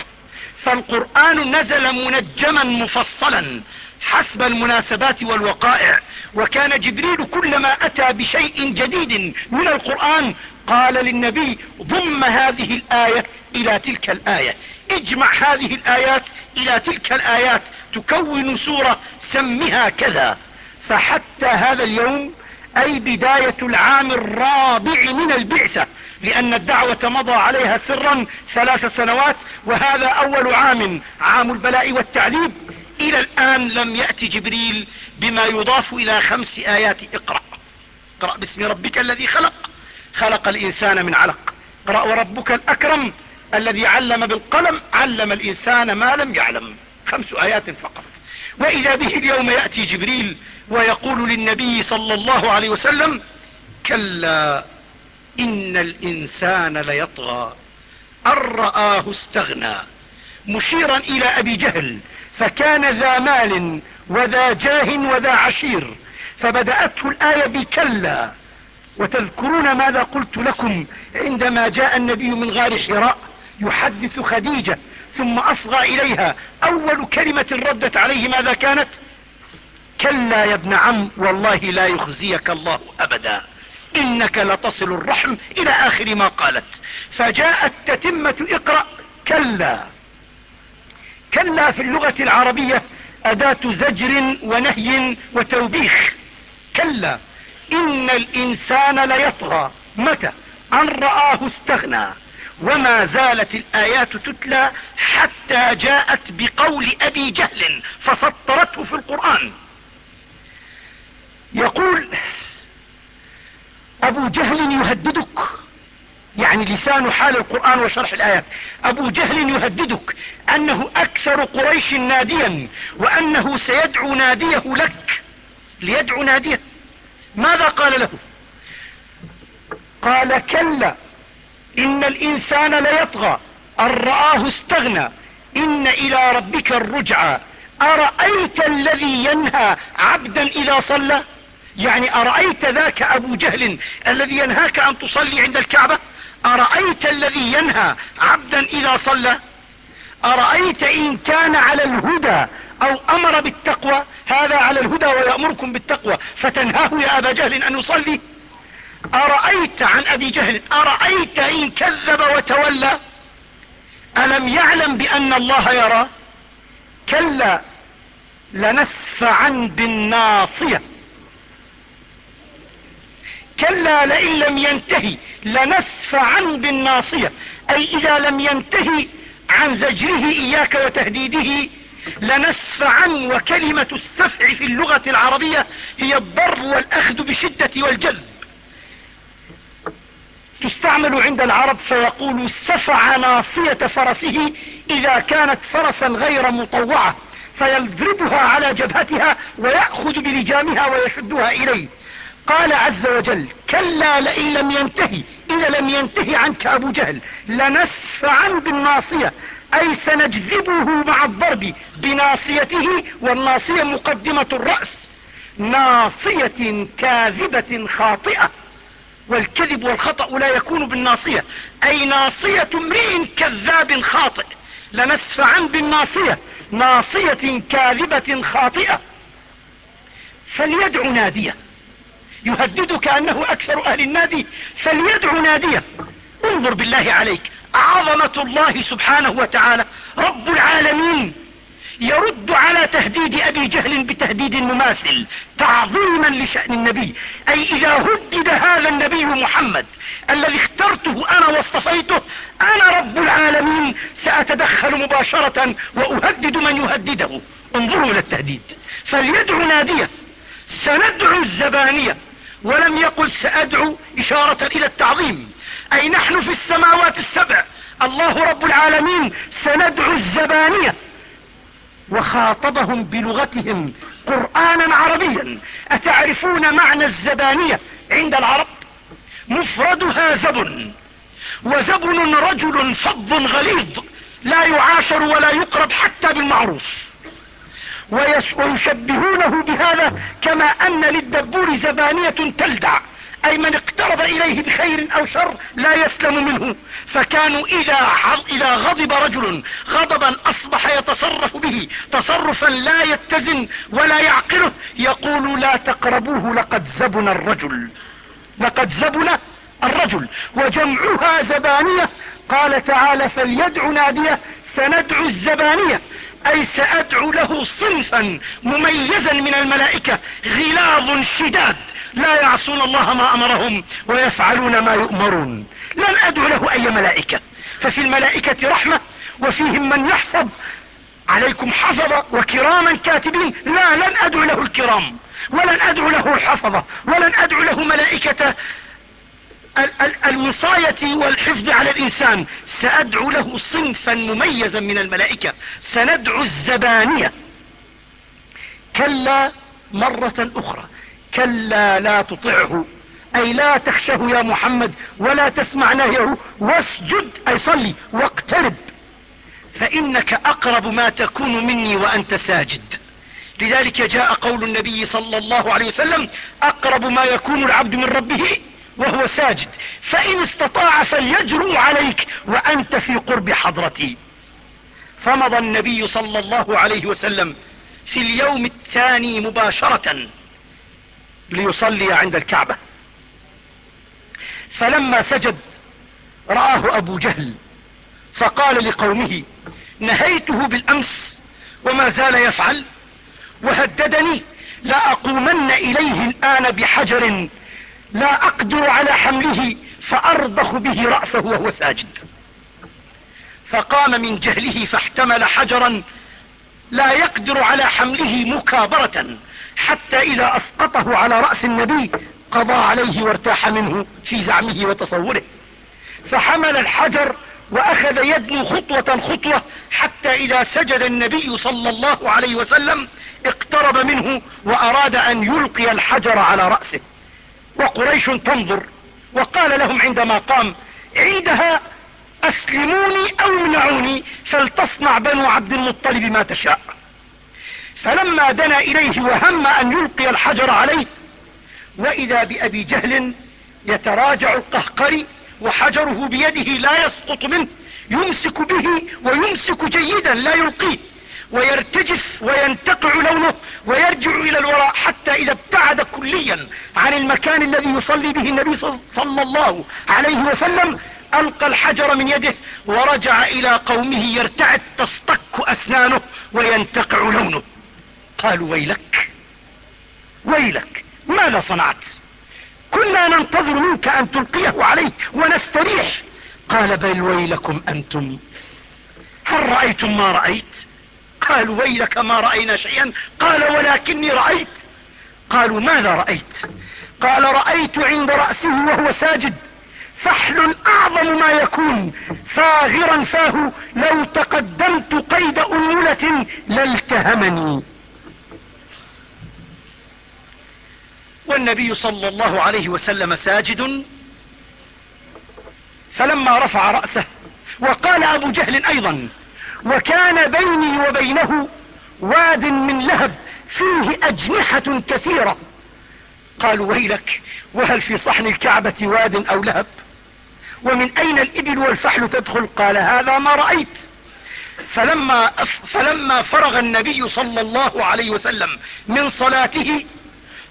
فالقرآن نزل منجما مفصلا حسب المناسبات والوقائع. وكان جبريل كلما أتى بشيء جديد من القرآن قال للنبي ضم هذه الآية إلى تلك الآية. اجمع هذه الآيات إلى تلك الآيات تكون سورة سمها كذا. فحتى هذا اليوم أي بداية العام الرابع من البعثة لأن الدعوة مضى عليها سرا ثلاث سنوات وهذا أول عام عام البلاء والتعذيب. إلى الآن لم يأتي جبريل بما يضاف إلى خمس آيات. اقرأ. اقرأ باسم ربك الذي خلق. خلق الإنسان من علق. اقرأ وربك الأكرم الذي علم بالقلم. علم الإنسان ما لم يعلم. خمس آيات فقط. وإذا به اليوم يأتي جبريل ويقول للنبي صلى الله عليه وسلم كلا إن الإنسان ليطغى. أن رآه استغنى. مشيرا إلى أبي جهل فكان ذا مال وذا جاه وذا عشير فبدأته الآية بكلا. وتذكرون ماذا قلت لكم عندما جاء النبي من غار حراء يحدث خديجة ثم أصغى إليها. أول كلمة ردت عليه ماذا كانت؟ كلا يا ابن عم والله لا يخزيك الله أبدا. إنك لتصل الرحم إلى آخر ما قالت. فجاءت تتمة اقرأ كلا. كلا في اللغة العربية أداة زجر ونهي وتوبيخ. كلا إن الإنسان ليطغى. متى؟ أن رآه استغنى. وما زالت الآيات تتلى حتى جاءت بقول أبي جهل فسطرته في القرآن يقول أبو جهل يهددك لسان حال القرآن وشرح الآيات. أبو جهل يهددك أنه أكثر قريش ناديا وأنه سيدعو ناديه لك. ليدعو ناديه. ماذا قال له؟ قال كلا إن الإنسان ليطغى. أن رآه استغنى. إن إلى ربك الرجعى. أرأيت الذي ينهى عبدا إذا صلى؟ يعني أرأيت ذاك أبو جهل الذي ينهاك أن تصلي عند الكعبة؟ أرأيت الذي ينهى عبدا إذا صلى؟ أرأيت إن كان على الهدى أو أمر بالتقوى؟ هذا على الهدى ويأمركم بالتقوى فتنهاه يا أبا جهل أن يصلي؟ أرأيت عن أبي جهل أرأيت إن كذب وتولى؟ ألم يعلم بأن الله يرى؟ كلا لنسفعا بالناصية. كلا لئن لم ينتهي لنسفعا بالناصية. أي إذا لم ينتهي عن زجره إياك وتهديده لنسفعا وكلمة السفع في اللغة العربية هي الضرب والأخذ بشدة والجذب تستعمل عند العرب فيقول سفع ناصية فرسه إذا كانت فرسا غير مطوعة فيضربها على جبهتها ويأخذ بلجامها ويشدها إليه. قال عز وجل كلا لئن لم ينتهي إذا لم ينتهي عنك أبو جهل لنسفعا بالناصية أي سنجذبه مع الضرب بناصيته والناصية مقدمة الرأس ناصية كاذبة خاطئة والكذب والخطأ لا يكون بالناصية أي ناصية امرئ كذاب خاطئ لنسفعا بالناصية ناصية كاذبة خاطئة. فليدع نادية. يهددك أنه أكثر أهل النادي فليدع ناديه انظر بالله عليك عظمة الله سبحانه وتعالى رب العالمين. يرد على تهديد أبي جهل بتهديد مماثل تعظيما لشأن النبي. أي إذا هدد هذا النبي محمد الذي اخترته أنا واصطفيته أنا رب العالمين سأتدخل مباشرة وأهدد من يهدده. انظروا إلى التهديد. فليدعو نادية سندعو الزبانية. ولم يقل سأدعو إشارة إلى التعظيم. أي نحن في السماوات السبع. الله رب العالمين سندعو الزبانية. وخاطبهم بلغتهم قرآنا عربيا. أتعرفون معنى الزبانية عند العرب؟ مفردها زبن. وزبن رجل فظ غليظ. لا يعاشر ولا يقرب حتى بالمعروف. ويشبهونه بهذا كما أن للدبور زبانية تلدع أي من اقترب إليه بخير أو شر لا يسلم منه. فكانوا إذا, إذا غضب رجل غضبا أصبح يتصرف به تصرفا لا يتزن ولا يعقله. يقول لا تقربوه لقد زبن الرجل. لقد زبن الرجل. وجمعها زبانية. قال تعالى فليدع نادية سندعو الزبانية. أي سأدعو له صنفا مميزا من الملائكة غلاظ شداد. لا يعصون الله ما أمرهم ويفعلون ما يؤمرون. لن أدعو له أي ملائكة. ففي الملائكة رحمة وفيهم من يحفظ. عليكم حفظة وكراما كاتبين. لا لن أدعو له الكرام ولن أدعو له الحفظة ولن أدعو له ملائكة. الوصاية والحفظ على الإنسان. سأدعو له صنفا مميزا من الملائكة. سندعو الزبانية. كلا مرة أخرى. كلا لا تطعه. أي لا تخشه يا محمد ولا تسمع نهيه. واسجد أي صلي واقترب. فإنك أقرب ما تكون مني وأنت ساجد. لذلك جاء قول النبي صلى الله عليه وسلم أقرب ما يكون العبد من ربه وهو ساجد. فإن استطاع فليجرؤ عليك وأنت في قرب حضرتي. فمضى النبي صلى الله عليه وسلم في اليوم الثاني مباشرة ليصلي عند الكعبة. فلما سجد رآه أبو جهل فقال لقومه نهيته بالأمس وما زال يفعل وهددني لا أقومن إليه الآن بحجر لا أقدر على حمله فأرضخ به رأسه وهو ساجد. فقام من جهله فاحتمل حجرا لا يقدر على حمله مكابرة حتى إذا أسقطه على رأس النبي قضى عليه وارتاح منه في زعمه وتصوره. فحمل الحجر وأخذ يدنو خطوة خطوة حتى إذا سجد النبي صلى الله عليه وسلم اقترب منه وأراد أن يلقي الحجر على رأسه. وقريش تنظر وقال لهم عندما قام عندها أسلموني أو امنعوني فلتصنع بنو عبد المطلب ما تشاء. فلما دنا إليه وهم أن يلقي الحجر عليه وإذا بأبي جهل يتراجع القهقري وحجره بيده لا يسقط منه يمسك به ويمسك جيدا لا يلقيه. ويرتجف وينتقع لونه ويرجع إلى الوراء حتى إذا ابتعد كليا عن المكان الذي يصلي به النبي صلى الله عليه وسلم ألقى الحجر من يده ورجع إلى قومه يرتعد تصطك أسنانه وينتقع لونه. قالوا ويلك ويلك ماذا صنعت؟ كنا ننتظر منك أن تلقيه عليه ونستريح. قال بل ويلكم أنتم. هل رأيتم ما رأيت؟ قالوا ويلك ما رأينا شيئا؟ قال ولكني رأيت. قالوا ماذا رأيت؟ قال رأيت عند رأسه وهو ساجد. فحل أعظم ما يكون. فاغرا فاه لو تقدمت قيد انولة لالتهمني. والنبي صلى الله عليه وسلم ساجد. فلما رفع رأسه وقال أبو جهل أيضا وكان بيني وبينه واد من لهب فيه أجنحة كثيرة. قالوا ويلك وهل في صحن الكعبة واد أو لهب؟ ومن أين الإبل والفحل تدخل؟ قال هذا ما رأيت. فلما, فلما فرغ النبي صلى الله عليه وسلم من صلاته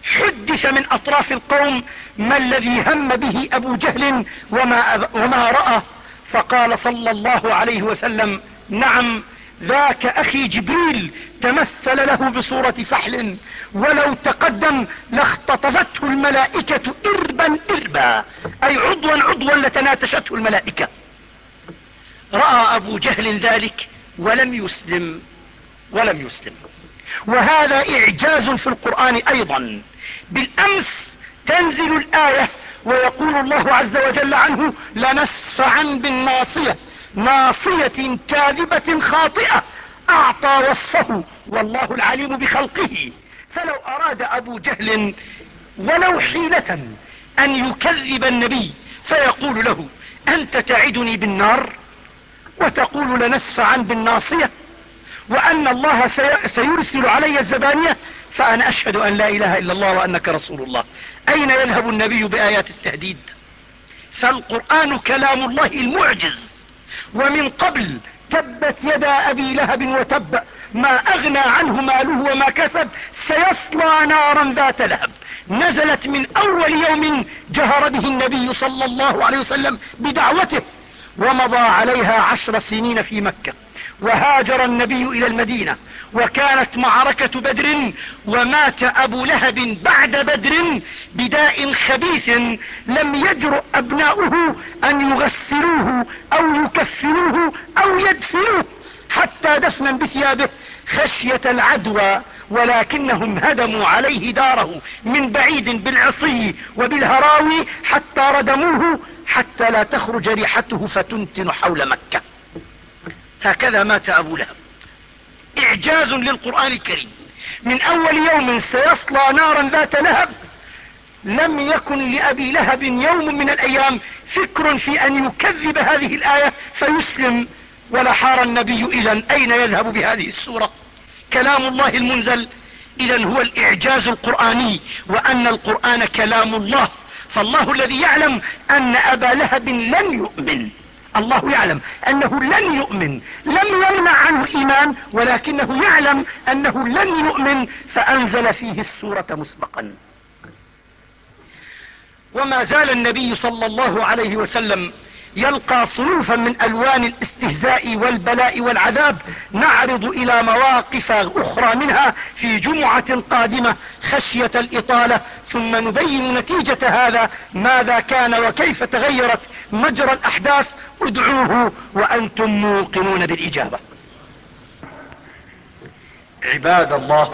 حدث من أطراف القوم ما الذي هم به أبو جهل وما, وما رأى. فقال صلى الله عليه وسلم نعم ذاك أخي جبريل تمثل له بصورة فحل ولو تقدم لاختطفته الملائكة إربا إربا أي عضوا عضوا لتناتشته الملائكة. رأى أبو جهل ذلك ولم يسلم ولم يسلم. وهذا إعجاز في القرآن أيضا. بالأمس تنزل الآية ويقول الله عز وجل عنه لنسفعا بالناصية ناصية كاذبة خاطئة أعطى وصفه والله العليم بخلقه. فلو أراد أبو جهل ولو حيلة أن يكذب النبي فيقول له أنت تعدني بالنار وتقول لنسفعا بالناصية وأن الله سيرسل علي الزبانية فأنا أشهد أن لا إله إلا الله وأنك رسول الله. أين يذهب النبي بآيات التهديد؟ فالقرآن كلام الله المعجز. ومن قبل تبت يدا أبي لهب وتب ما أغنى عنه ماله وما كسب سيصلى نارا ذات لهب. نزلت من أول يوم جهر به النبي صلى الله عليه وسلم بدعوته ومضى عليها عشر سنين في مكة. وهاجر النبي إلى المدينة وكانت معركة بدر ومات أبو لهب بعد بدر بداء خبيث لم يجرؤ أبناؤه أن يغسلوه أو يكفنوه أو يدفنوه حتى دفنا بثيابه خشية العدوى ولكنهم هدموا عليه داره من بعيد بالعصي وبالهراوي حتى ردموه حتى لا تخرج ريحته فتنتن حول مكة. هكذا مات أبو لهب. إعجاز للقرآن الكريم. من أول يوم سيصلى نارا ذات لهب لم يكن لأبي لهب يوم من الأيام فكر في أن يكذب هذه الآية فيسلم ولا حار النبي اذا أين يذهب بهذه السورة. كلام الله المنزل. اذا هو الإعجاز القرآني وأن القرآن كلام الله. فالله الذي يعلم أن أبا لهب لن يؤمن. الله يعلم أنه لن يؤمن لم يمنع عنه الإيمان ولكنه يعلم أنه لن يؤمن فأنزل فيه السورة مسبقا. وما زال النبي صلى الله عليه وسلم يلقى صنوفا من ألوان الاستهزاء والبلاء والعذاب. نعرض إلى مواقف أخرى منها في جمعة قادمة خشية الإطالة. ثم نبين نتيجة هذا. ماذا كان وكيف تغيرت مجرى الأحداث؟ ادعوه وأنتم موقنون بالإجابة. عباد الله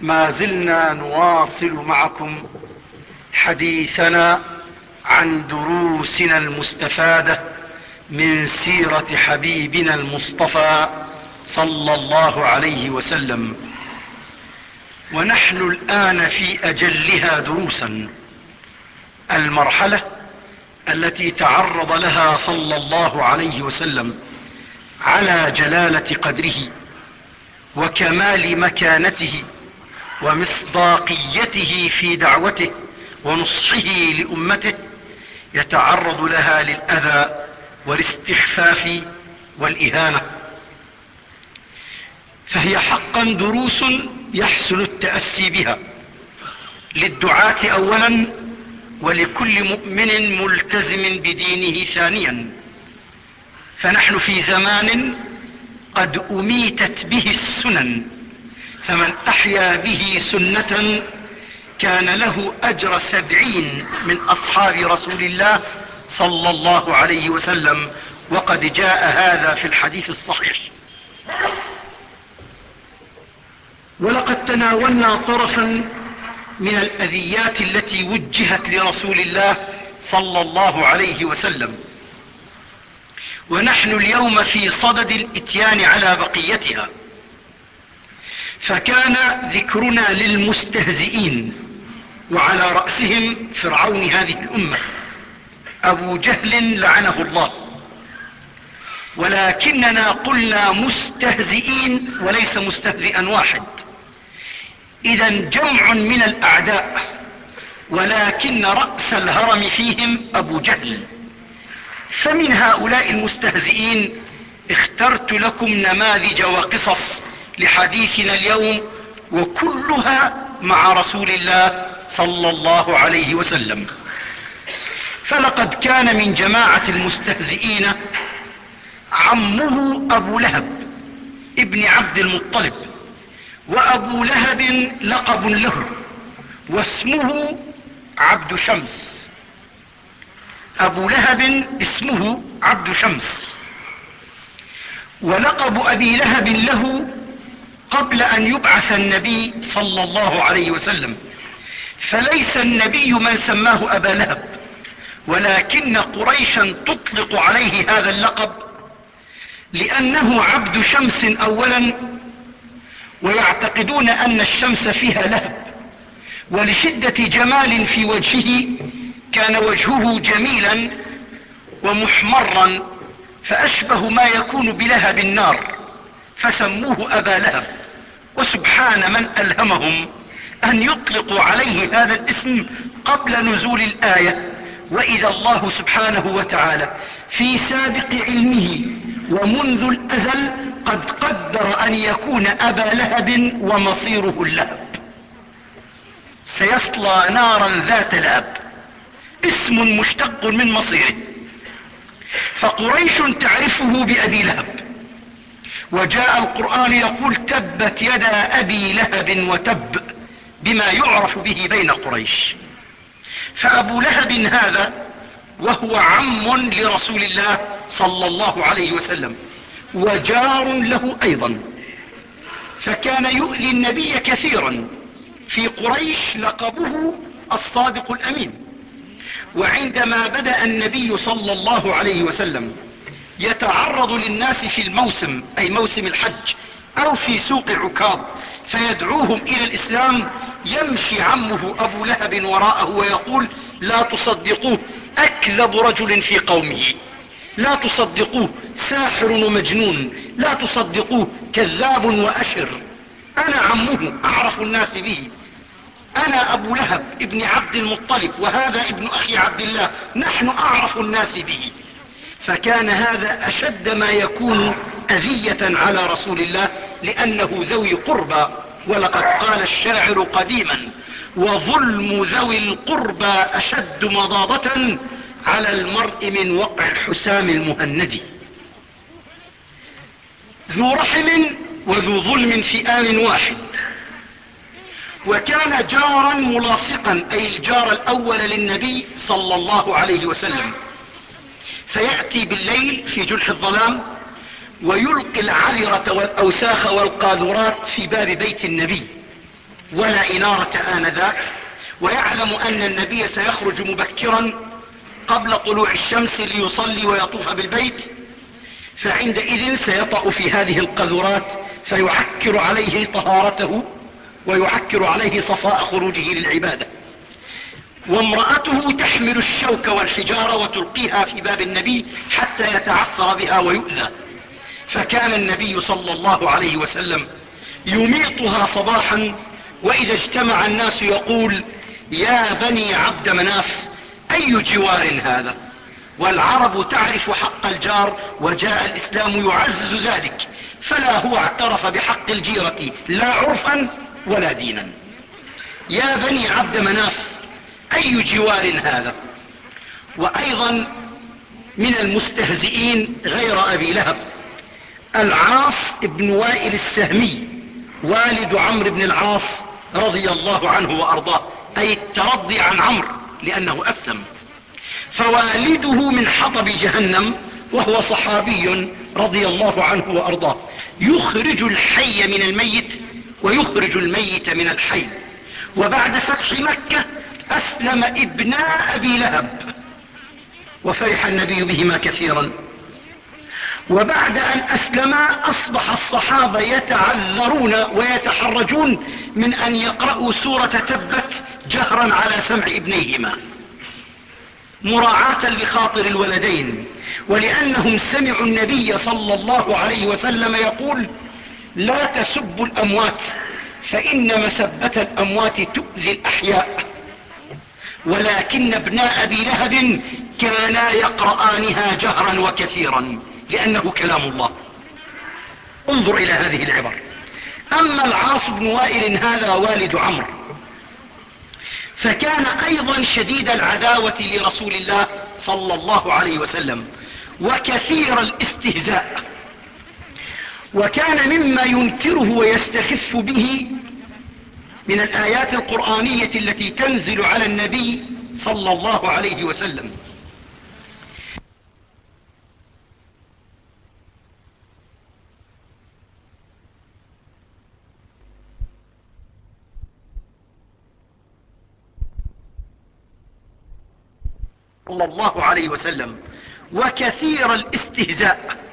ما زلنا نواصل معكم حديثنا عن دروسنا المستفادة من سيرة حبيبنا المصطفى صلى الله عليه وسلم. ونحن الآن في أجلها دروسا. المرحلة التي تعرض لها صلى الله عليه وسلم على جلالة قدره وكمال مكانته ومصداقيته في دعوته ونصحه لأمته يتعرض لها للأذى والاستخفاف والإهانة فهي حقا دروس يحسن التأسي بها. للدعاة أولا ولكل مؤمن ملتزم بدينه ثانيا. فنحن في زمان قد أميتت به السنن فمن أحيا به سنة كان له أجر سبعين من أصحاب رسول الله صلى الله عليه وسلم وقد جاء هذا في الحديث الصحيح. ولقد تناولنا طرفا من الأذيات التي وجهت لرسول الله صلى الله عليه وسلم. ونحن اليوم في صدد الإتيان على بقيتها. فكان ذكرنا للمستهزئين وعلى رأسهم فرعون هذه الأمة. أبو جهل لعنه الله. ولكننا قلنا مستهزئين وليس مستهزئا واحد. إذا جمع من الأعداء ولكن رأس الهرم فيهم أبو جهل. فمن هؤلاء المستهزئين اخترت لكم نماذج وقصص لحديثنا اليوم وكلها مع رسول الله صلى الله عليه وسلم. فلقد كان من جماعة المستهزئين عمه أبو لهب ابن عبد المطلب وأبو لهب لقب له واسمه عبد شمس. أبو لهب اسمه عبد شمس. ولقب أبي لهب له قبل أن يبعث النبي صلى الله عليه وسلم. فليس النبي من سماه أبا لهب ولكن قريشا تطلق عليه هذا اللقب لأنه عبد شمس أولا ويعتقدون أن الشمس فيها لهب. ولشدة جمال في وجهه كان وجهه جميلا ومحمرا فأشبه ما يكون بلهب النار فسموه أبا لهب. وسبحان من ألهمهم أن يطلقوا عليه هذا الاسم قبل نزول الآية. وإذا الله سبحانه وتعالى في سابق علمه ومنذ الأزل قد قدر أن يكون أبا لهب ومصيره اللهب. سيصلى نارا ذات لهب. اسم مشتق من مصيره. فقريش تعرفه بأبي لهب. وجاء القرآن يقول تبت يدا أبي لهب وتب بما يعرف به بين قريش. فأبو لهب هذا وهو عم لرسول الله صلى الله عليه وسلم وجار له أيضا. فكان يؤذي النبي كثيرا. في قريش لقبه الصادق الأمين. وعندما بدأ النبي صلى الله عليه وسلم يتعرض للناس في الموسم أي موسم الحج أو في سوق عكاظ فيدعوهم إلى الإسلام يمشي عمه أبو لهب وراءه ويقول لا تصدقوه أكذب رجل في قومه. لا تصدقوه ساحر ومجنون. لا تصدقوه كذاب وأشر. أنا عمه أعرف الناس به. أنا أبو لهب ابن عبد المطلب وهذا ابن أخي عبد الله نحن أعرف الناس به. فكان هذا أشد ما يكون أذية على رسول الله لأنه ذوي قربى. ولقد قال الشاعر قديما وظلم ذوي القربى أشد مضاضة على المرء من وقع الحسام المهند ذو رحم وذو ظلم في آن واحد. وكان جارا ملاصقا أي الجار الأول للنبي صلى الله عليه وسلم. فيأتي بالليل في جلح الظلام ويلقي العذرة والأوساخ والقاذورات في باب بيت النبي. ولا إنارة آنذاك. ويعلم أن النبي سيخرج مبكرا قبل طلوع الشمس ليصلي ويطوف بالبيت. فعندئذ سيطأ في هذه القذرات فيعكر عليه طهارته ويعكر عليه صفاء خروجه للعبادة. وامرأته تحمل الشوك والحجارة وتلقيها في باب النبي حتى يتعثر بها ويؤذى. فكان النبي صلى الله عليه وسلم يميطها صباحا وإذا اجتمع الناس يقول يا بني عبد مناف أي جوار هذا؟ والعرب تعرف حق الجار وجاء الإسلام يعزز ذلك فلا هو اعترف بحق الجيرة لا عرفا ولا دينا. يا بني عبد مناف أي جوار هذا؟ وأيضا من المستهزئين غير أبي لهب العاص بن وائل السهمي والد عمرو بن العاص رضي الله عنه وأرضاه أي الترضي عن عمرو لأنه أسلم. فوالده من حطب جهنم وهو صحابي رضي الله عنه وأرضاه. يخرج الحي من الميت ويخرج الميت من الحي. وبعد فتح مكة أسلم ابناء أبي لهب. وفرح النبي بهما كثيرا. وبعد أن أسلما أصبح الصحابة يتعذرون ويتحرجون من أن يقرأوا سورة تبت جهرا على سمع ابنيهما. مراعاة لخاطر الولدين. ولأنهم سمعوا النبي صلى الله عليه وسلم يقول لا تسبوا الأموات فإن مسبة الأموات تؤذي الأحياء. ولكن ابناء أبي لهب كانا يقرآنها جهرا وكثيرا لأنه كلام الله. انظر إلى هذه العبر. أما العاص بن وائل هذا والد عمرو. فكان أيضا شديد العداوة لرسول الله صلى الله عليه وسلم وكثير الاستهزاء. وكان مما ينكره ويستخف به من الآيات القرآنية التي تنزل على النبي صلى الله عليه وسلم. صلى الله عليه وسلم. وكثير الاستهزاء.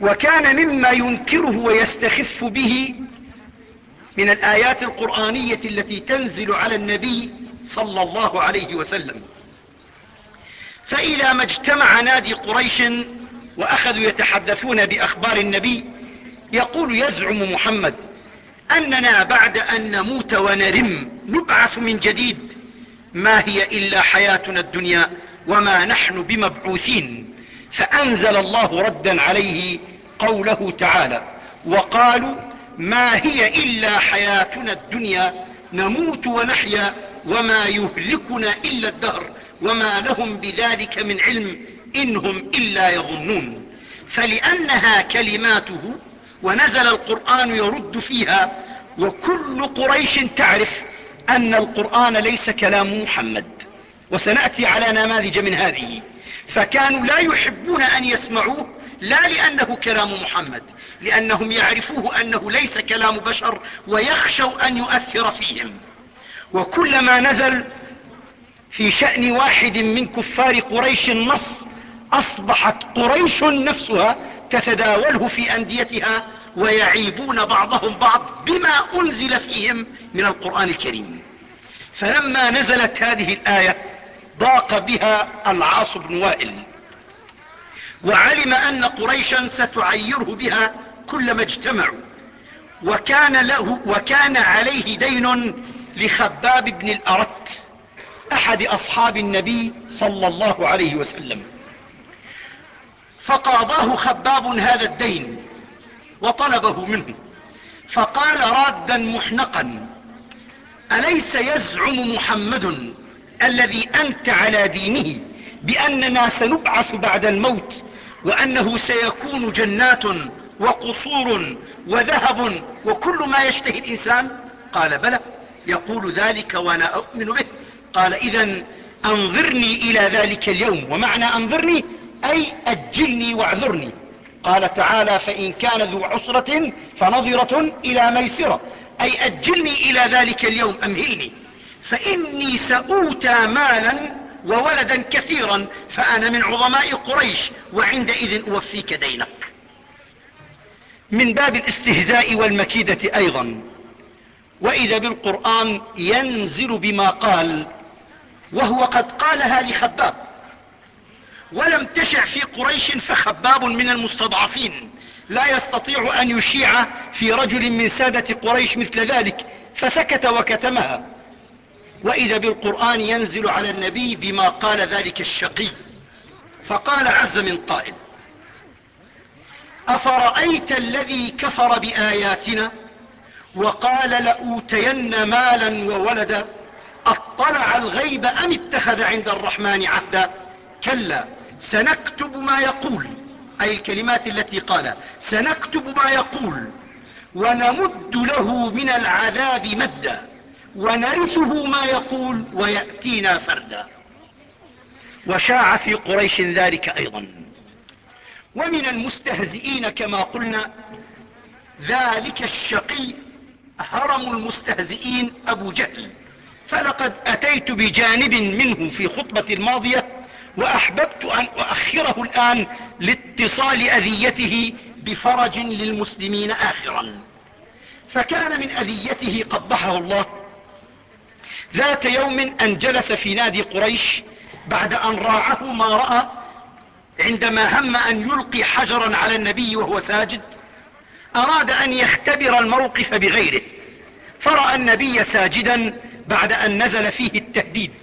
وكان مما ينكره ويستخف به من الآيات القرآنية التي تنزل على النبي صلى الله عليه وسلم. فإذا ما اجتمع نادي قريش وأخذوا يتحدثون بأخبار النبي يقول يزعم محمد أننا بعد أن نموت ونرم نبعث من جديد. ما هي إلا حياتنا الدنيا وما نحن بمبعوثين. فأنزل الله ردا عليه قوله تعالى وقالوا ما هي إلا حياتنا الدنيا نموت ونحيا وما يهلكنا إلا الدهر وما لهم بذلك من علم إنهم إلا يظنون. فلأنها كلماته ونزل القرآن يرد فيها وكل قريش تعرف أن القرآن ليس كلام محمد. وسنأتي على نماذج من هذه. فكانوا لا يحبون أن يسمعوه لا لأنه كلام محمد لأنهم يعرفوه أنه ليس كلام بشر ويخشوا أن يؤثر فيهم. وكلما نزل في شأن واحد من كفار قريش النص أصبحت قريش نفسها تتداوله في أنديتها ويعيبون بعضهم بعض بما أنزل فيهم من القرآن الكريم. فلما نزلت هذه الآية ضاق بها العاص بن وائل. وعلم أن قريشا ستعيره بها كلما اجتمعوا. وكان, له وكان عليه دين لخباب بن الأرت أحد أصحاب النبي صلى الله عليه وسلم. فقاضاه خباب هذا الدين وطلبه منه. فقال رادا محنقا أليس يزعم محمد الذي أنت على دينه بأننا سنبعث بعد الموت وأنه سيكون جنات وقصور وذهب وكل ما يشتهي الإنسان. قال بلى يقول ذلك وأنا أؤمن به. قال إذا أنظرني إلى ذلك اليوم. ومعنى أنظرني؟ أي أجلني واعذرني. قال تعالى فإن كان ذو عسرة فنظرة إلى ميسرة. أي أجلني إلى ذلك اليوم أمهلني. فإني سأوتى مالا وولدا كثيرا فأنا من عظماء قريش وعندئذ أوفيك دينك. من باب الاستهزاء والمكيدة أيضا. وإذا بالقرآن ينزل بما قال وهو قد قالها لخباب. ولم تشع في قريش فخباب من المستضعفين. لا يستطيع أن يشيع في رجل من سادة قريش مثل ذلك فسكت وكتمها. وإذا بالقرآن ينزل على النبي بما قال ذلك الشقي فقال عز من قائل أفرأيت الذي كفر بآياتنا وقال لأوتين مالا وولدا أطلع الغيب أم اتخذ عند الرحمن عهدا؟ كلا سنكتب ما يقول أي الكلمات التي قال سنكتب ما يقول ونمد له من العذاب مدا. ونرثه ما يقول ويأتينا فردا. وشاع في قريش ذلك أيضا. ومن المستهزئين كما قلنا ذلك الشقي هرم المستهزئين أبو جهل. فلقد أتيت بجانب منه في خطبة الماضية وأحببت أن أؤخره الآن لاتصال أذيته بفرج للمسلمين آخرا. فكان من أذيته قبحه الله ذات يوم أن جلس في نادي قريش بعد أن راعه ما رأى عندما هم أن يلقي حجرا على النبي وهو ساجد أراد أن يختبر الموقف بغيره. فرأى النبي ساجدا بعد أن نزل فيه التهديد.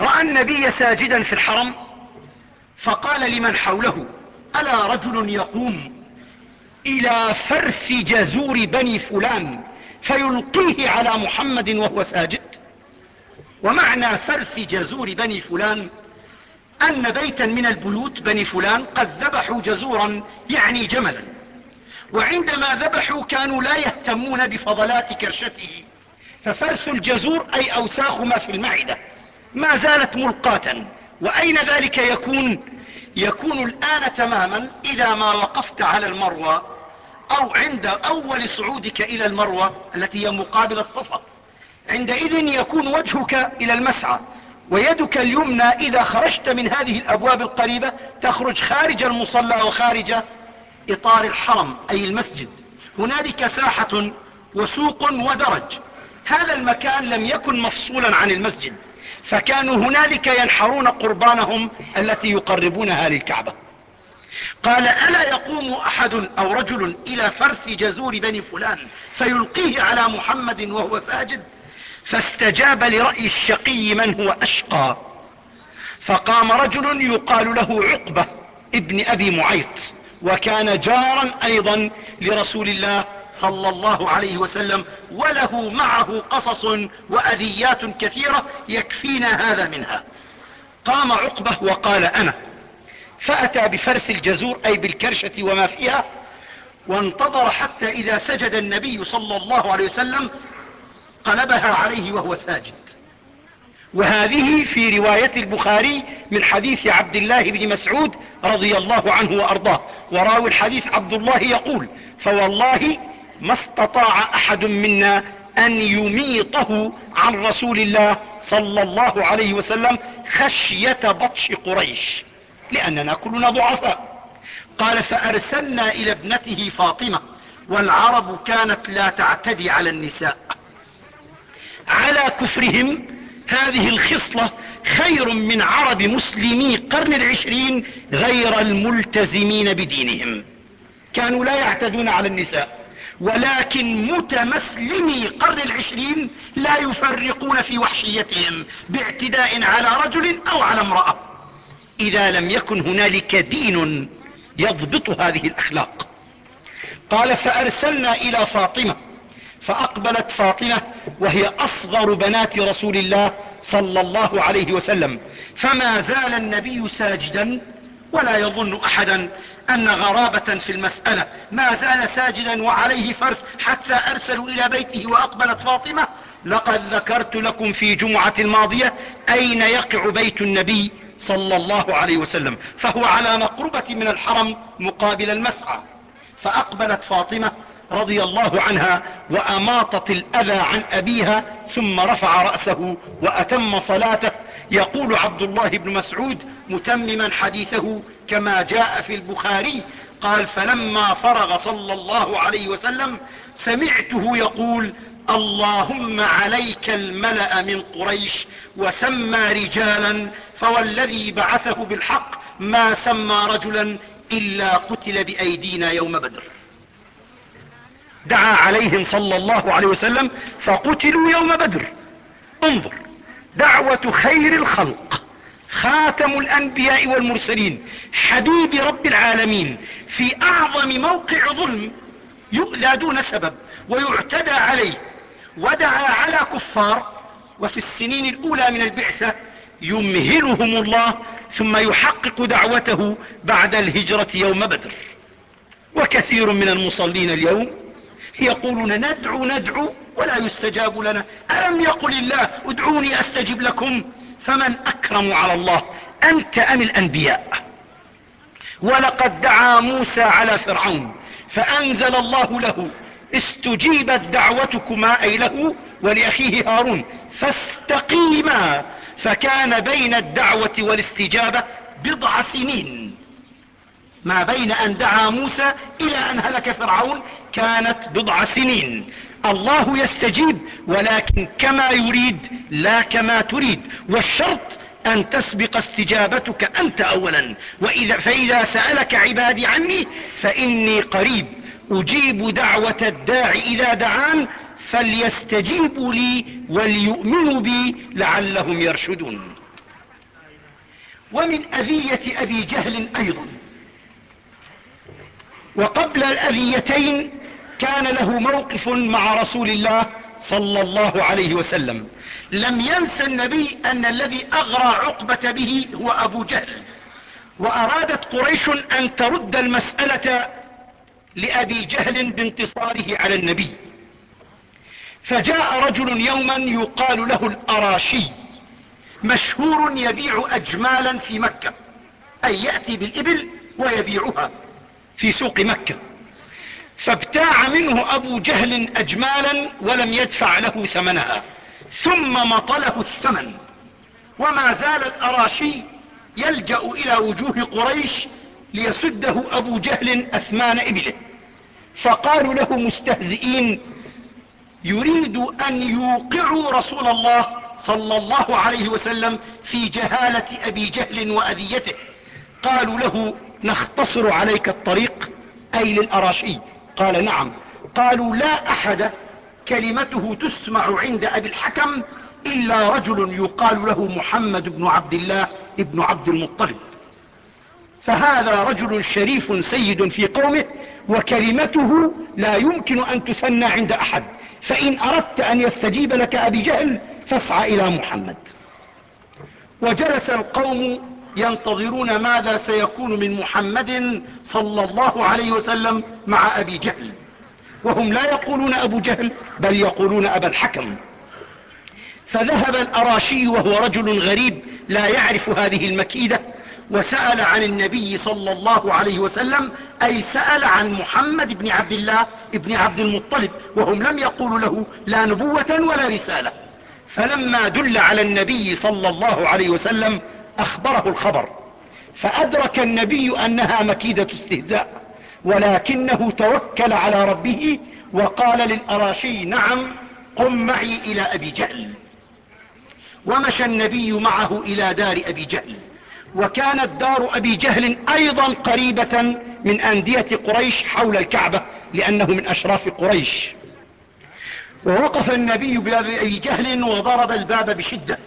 رأى النبي ساجدا في الحرم فقال لمن حوله ألا رجل يقوم إلى فرث جزور بني فلان؟ فيلقيه على محمد وهو ساجد. ومعنى فرث جزور بني فلان أن بيتا من البيوت بني فلان قد ذبحوا جزورا يعني جملا. وعندما ذبحوا كانوا لا يهتمون بفضلات كرشته. ففرس الجزور أي أوساخ ما في المعدة ما زالت ملقاة. وأين ذلك يكون؟ يكون الآن تماما إذا ما وقفت على المروى أو عند أول صعودك إلى المروى التي هي مقابل الصفا. عندئذ يكون وجهك إلى المسعى ويدك اليمنى إذا خرجت من هذه الأبواب القريبة تخرج خارج المصلى وخارج إطار الحرم أي المسجد. هنالك ساحة وسوق ودرج. هذا المكان لم يكن مفصولا عن المسجد فكانوا هنالك ينحرون قربانهم التي يقربونها للكعبة. قال ألا يقوم أحد أو رجل إلى فرث جزور بني فلان فيلقيه على محمد وهو ساجد؟ فاستجاب لرأي الشقي من هو أشقى. فقام رجل يقال له عقبة ابن أبي معيط وكان جارا أيضا لرسول الله صلى الله عليه وسلم وله معه قصص وأذيات كثيرة يكفينا هذا منها. قام عقبة وقال أنا فأتى بفرس الجزور أي بالكرشة وما فيها وانتظر حتى إذا سجد النبي صلى الله عليه وسلم قلبها عليه وهو ساجد. وهذه في رواية البخاري من حديث عبد الله بن مسعود رضي الله عنه وأرضاه. وراوي الحديث عبد الله يقول فوالله ما استطاع أحد منا أن يميطه عن رسول الله صلى الله عليه وسلم خشية بطش قريش. لأننا كلنا ضعفاء. قال فأرسلنا إلى ابنته فاطمة والعرب كانت لا تعتدي على النساء. على كفرهم هذه الخصلة خير من عرب مسلمي قرن العشرين غير الملتزمين بدينهم. كانوا لا يعتدون على النساء ولكن متمسلمي قرن العشرين لا يفرقون في وحشيتهم باعتداء على رجل أو على امرأة. إذا لم يكن هنالك دين يضبط هذه الأخلاق. قال فأرسلنا إلى فاطمة فأقبلت فاطمة وهي أصغر بنات رسول الله صلى الله عليه وسلم. فما زال النبي ساجدا ولا يظن أحدا أن غرابة في المسألة. ما زال ساجدا وعليه فرث حتى أرسلوا إلى بيته وأقبلت فاطمة. لقد ذكرت لكم في جمعة الماضية أين يقع بيت النبي صلى الله عليه وسلم فهو على مقربة من الحرم مقابل المسعى. فأقبلت فاطمة رضي الله عنها وأماطت الأذى عن أبيها ثم رفع رأسه وأتم صلاته. يقول عبد الله بن مسعود متمما حديثه كما جاء في البخاري قال فلما فرغ صلى الله عليه وسلم سمعته يقول اللهم عليك الملأ من قريش وسمى رجالا فوالذي بعثه بالحق ما سمى رجلا إلا قتل بأيدينا يوم بدر. دعا عليهم صلى الله عليه وسلم فقتلوا يوم بدر. انظر دعوة خير الخلق خاتم الأنبياء والمرسلين حبيب رب العالمين في أعظم موقع ظلم يؤلى دون سبب ويعتدى عليه. ودعا على كفار وفي السنين الأولى من البعثة يمهلهم الله ثم يحقق دعوته بعد الهجرة يوم بدر. وكثير من المصلين اليوم يقولون ندعو ندعو ولا يستجاب لنا. ألم يقل الله ادعوني أستجب لكم؟ فمن أكرم على الله أنت أم الأنبياء؟ ولقد دعا موسى على فرعون فأنزل الله له استجيبت دعوتكما أي له ولأخيه هارون فاستقيما فكان بين الدعوة والاستجابة بضع سنين. ما بين أن دعا موسى إلى أن هلك فرعون كانت بضع سنين. الله يستجيب ولكن كما يريد لا كما تريد. والشرط أن تسبق استجابتك أنت أولا. وإذا فإذا سألك عبادي عني فإني قريب. أجيب دعوة الداع إذا دعان فليستجيبوا لي وليؤمنوا بي لعلهم يرشدون. ومن أذية أبي جهل أيضا. وقبل الأذيتين كان له موقف مع رسول الله صلى الله عليه وسلم. لم ينس النبي أن الذي أغرى عقبة به هو أبو جهل. وأرادت قريش أن ترد المسألة لأبي جهل بانتصاره على النبي. فجاء رجل يوما يقال له الأراشي مشهور يبيع أجمالا في مكة أي يأتي بالإبل ويبيعها في سوق مكة. فابتاع منه أبو جهل أجمالا ولم يدفع له ثمنها ثم مطله الثمن. وما زال الأراشي يلجأ إلى وجوه قريش ليسده أبو جهل أثمان إبله. فقالوا له مستهزئين يريد أن يوقعوا رسول الله صلى الله عليه وسلم في جهالة أبي جهل وأذيته. قالوا له نختصر عليك الطريق أي للأراشي. قال نعم. قالوا لا أحد كلمته تسمع عند أبي الحكم إلا رجل يقال له محمد بن عبد الله ابن عبد المطلب. فهذا رجل شريف سيد في قومه وكلمته لا يمكن أن تثنى عند أحد. فإن أردت أن يستجيب لك أبي جهل فاسعى إلى محمد. وجلس القوم ينتظرون ماذا سيكون من محمد صلى الله عليه وسلم مع أبي جهل. وهم لا يقولون أبو جهل بل يقولون أبا الحكم. فذهب الأراشي وهو رجل غريب لا يعرف هذه المكيدة. وسأل عن النبي صلى الله عليه وسلم أي سأل عن محمد بن عبد الله بن عبد المطلب وهم لم يقولوا له لا نبوة ولا رسالة. فلما دل على النبي صلى الله عليه وسلم أخبره الخبر. فأدرك النبي أنها مكيدة استهزاء ولكنه توكل على ربه وقال للأراشي نعم قم معي إلى أبي جهل. ومشى النبي معه إلى دار أبي جهل. وكانت دار أبي جهل أيضا قريبة من أندية قريش حول الكعبة لأنه من أشراف قريش. ووقف النبي بباب أبي جهل وضرب الباب بشدة.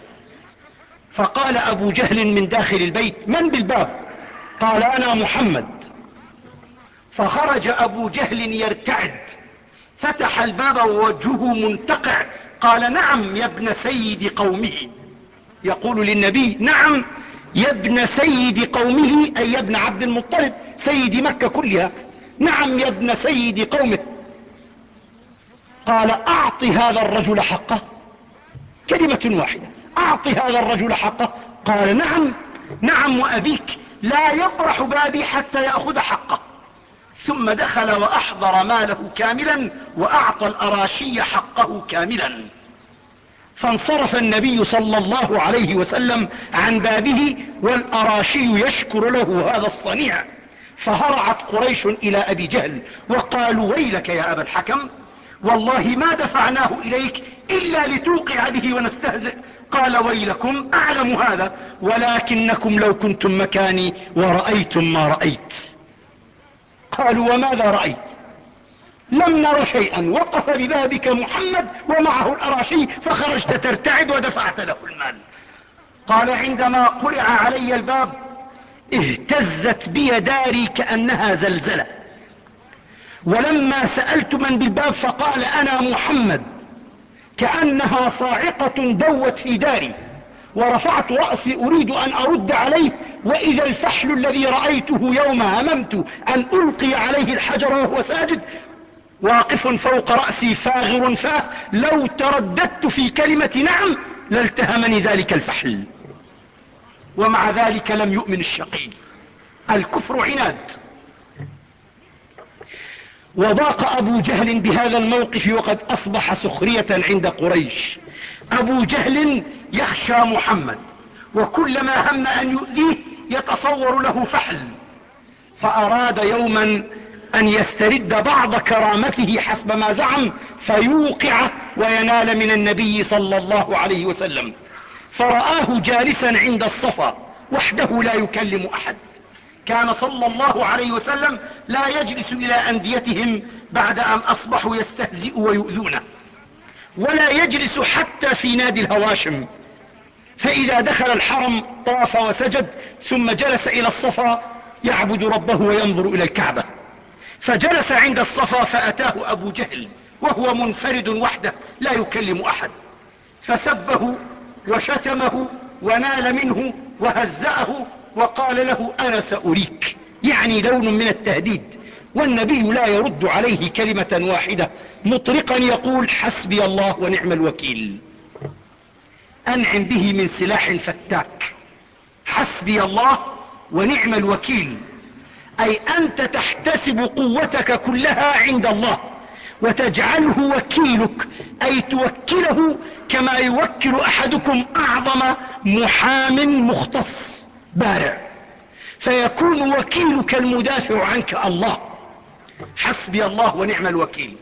فقال أبو جهل من داخل البيت من بالباب؟ قال أنا محمد. فخرج أبو جهل يرتعد. فتح الباب ووجهه منتقع. قال نعم يا ابن سيد قومه. يقول للنبي نعم. يا ابن سيد قومه أي يا ابن عبد المطلب سيد مكة كلها. نعم يا ابن سيد قومه. قال أعط هذا الرجل حقه. كلمة واحدة. أعط هذا الرجل حقه. قال نعم نعم وأبيك. لا يطرح بابي حتى يأخذ حقه. ثم دخل وأحضر ماله كاملا وأعطى الأراشي حقه كاملا. فانصرف النبي صلى الله عليه وسلم عن بابه والأراشي يشكر له هذا الصنيع. فهرعت قريش إلى أبي جهل وقالوا ويلك يا أبا الحكم؟ والله ما دفعناه إليك إلا لتوقع به ونستهزئ. قال ويلكم أعلم هذا ولكنكم لو كنتم مكاني ورأيتم ما رأيت. قالوا وماذا رأيت؟ لم نر شيئا. وقف ببابك محمد ومعه الأراشي فخرجت ترتعد ودفعت له المال. قال عندما قرع علي الباب اهتزت بي داري كأنها زلزلة. ولما سألت من بالباب فقال أنا محمد. كأنها صاعقة دوت في داري. ورفعت رأسي أريد أن أرد عليه. وإذا الفحل الذي رأيته يوم هممت أن ألقي عليه الحجر وهو ساجد واقف فوق رأسي فاغر فاه لو ترددت في كلمة نعم لالتهمني ذلك الفحل ومع ذلك لم يؤمن الشقي. الكفر عناد. وضاق أبو جهل بهذا الموقف وقد أصبح سخرية عند قريش. أبو جهل يخشى محمد وكلما هم أن يؤذيه يتصور له فحل. فأراد يوما أن يسترد بعض كرامته حسب ما زعم فيوقع وينال من النبي صلى الله عليه وسلم. فرآه جالسا عند الصفا وحده لا يكلم أحد. كان صلى الله عليه وسلم لا يجلس إلى أنديتهم بعد أن أصبحوا يستهزئ ويؤذونه. ولا يجلس حتى في نادي الهواشم. فإذا دخل الحرم طاف وسجد ثم جلس إلى الصفا يعبد ربه وينظر إلى الكعبة. فجلس عند الصفا فأتاه أبو جهل وهو منفرد وحده لا يكلم أحد. فسبه وشتمه ونال منه وهزأه وقال له أنا سأريك يعني لون من التهديد والنبي لا يرد عليه كلمة واحدة مطرقا يقول حسبي الله ونعم الوكيل. أنعم به من سلاح فتاك. حسبي الله ونعم الوكيل. أي أنت تحتسب قوتك كلها عند الله وتجعله وكيلك أي توكله كما يوكل أحدكم أعظم محام مختص بارع. فيكون وكيلك المدافع عنك الله. حسبي الله ونعم الوكيل.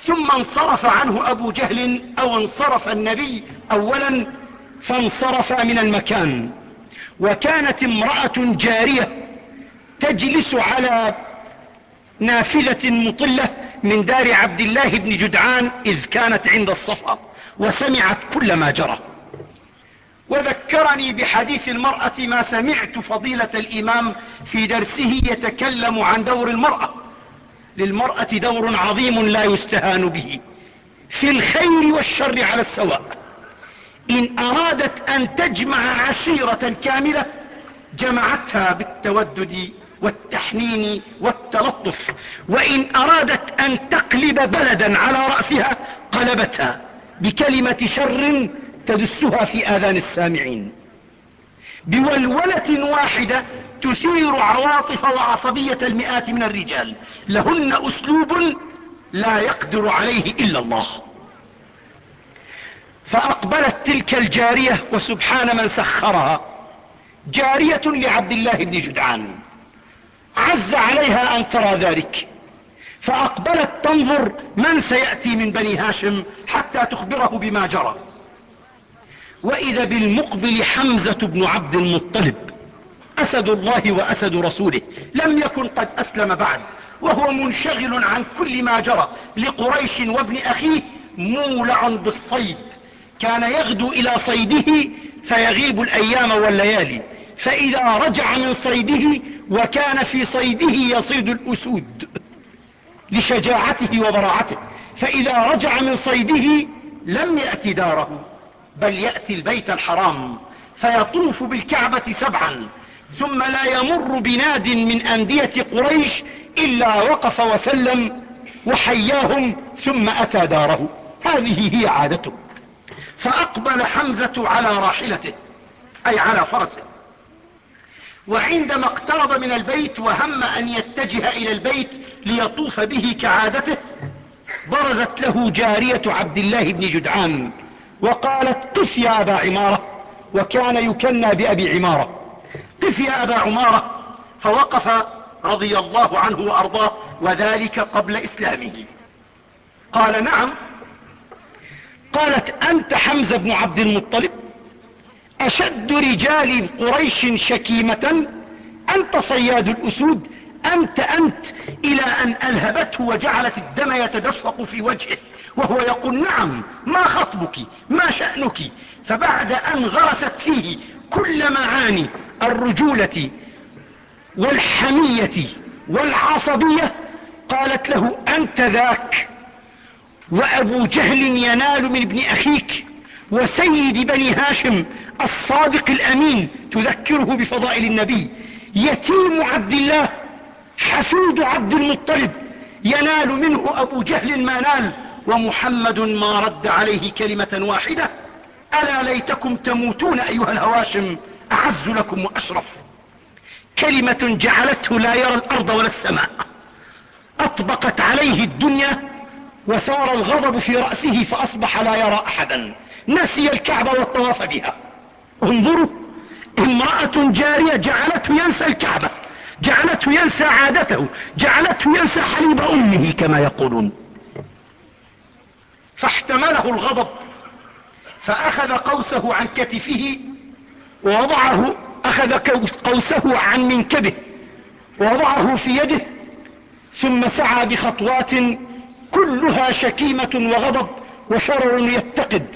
ثم انصرف عنه أبو جهل أو انصرف النبي أولا فانصرف من المكان. وكانت امرأة جارية تجلس على نافذة مطلة من دار عبد الله بن جدعان إذ كانت عند الصفا وسمعت كل ما جرى. وذكرني بحديث المرأة ما سمعت فضيلة الإمام في درسه يتكلم عن دور المرأة. للمرأة دور عظيم لا يستهان به. في الخير والشر على السواء. إن أرادت أن تجمع عشيرة كاملة جمعتها بالتودد والتحنين والتلطف وإن أرادت أن تقلب بلدا على رأسها قلبتها بكلمة شر تدسها في آذان السامعين. بولولة واحدة تثير عواطف وعصبية المئات من الرجال. لهن أسلوب لا يقدر عليه إلا الله. فأقبلت تلك الجارية وسبحان من سخرها. جارية لعبد الله بن جدعان. عز عليها أن ترى ذلك. فأقبلت تنظر من سيأتي من بني هاشم حتى تخبره بما جرى. وإذا بالمقبل حمزة بن عبد المطلب أسد الله وأسد رسوله لم يكن قد أسلم بعد وهو منشغل عن كل ما جرى لقريش وابن أخيه مولع بالصيد. كان يغدو إلى صيده فيغيب الأيام والليالي. فإذا رجع من صيده وكان في صيده يصيد الأسود لشجاعته وبراعته. فإذا رجع من صيده لم يأتي داره بل يأتي البيت الحرام فيطوف بالكعبة سبعا ثم لا يمر بناد من أندية قريش إلا وقف وسلم وحياهم ثم أتى داره. هذه هي عادته. فأقبل حمزة على راحلته أي على فرسه. وعندما اقترب من البيت وهم أن يتجه إلى البيت ليطوف به كعادته برزت له جارية عبد الله بن جدعان وقالت قف يا أبا عمارة. وكان يكنى بأبي عمارة. قف يا أبا عمارة. فوقف رضي الله عنه وأرضاه وذلك قبل إسلامه. قال نعم. قالت أنت حمزة بن عبد المطلب. أشد رجال قريش شكيمة؟ أنت صياد الأسود أنت أنت إلى أن ألهبته وجعلت الدم يتدفق في وجهه وهو يقول نعم ما خطبك؟ ما شأنك؟ فبعد أن غرست فيه كل معاني الرجولة والحمية والعصبية قالت له أنت ذاك وأبو جهل ينال من ابن أخيك وسيد بني هاشم الصادق الأمين تذكره بفضائل النبي. يتيم عبد الله حفيد عبد المطلب. ينال منه أبو جهل ما نال ومحمد ما رد عليه كلمة واحدة. ألا ليتكم تموتون أيها الهواشم. أعز لكم وأشرف. كلمة جعلته لا يرى الأرض ولا السماء. أطبقت عليه الدنيا وثار الغضب في رأسه فأصبح لا يرى أحدا. نسي الكعبة والطواف بها. انظروا امرأة جارية جعلته ينسى الكعبة جعلته ينسى عادته جعلته ينسى حليب أمه كما يقولون. فاحتمله الغضب فأخذ قوسه عن كتفه ووضعه أخذ قوسه عن منكبه ووضعه في يده ثم سعى بخطوات كلها شكيمة وغضب وشرر يتقد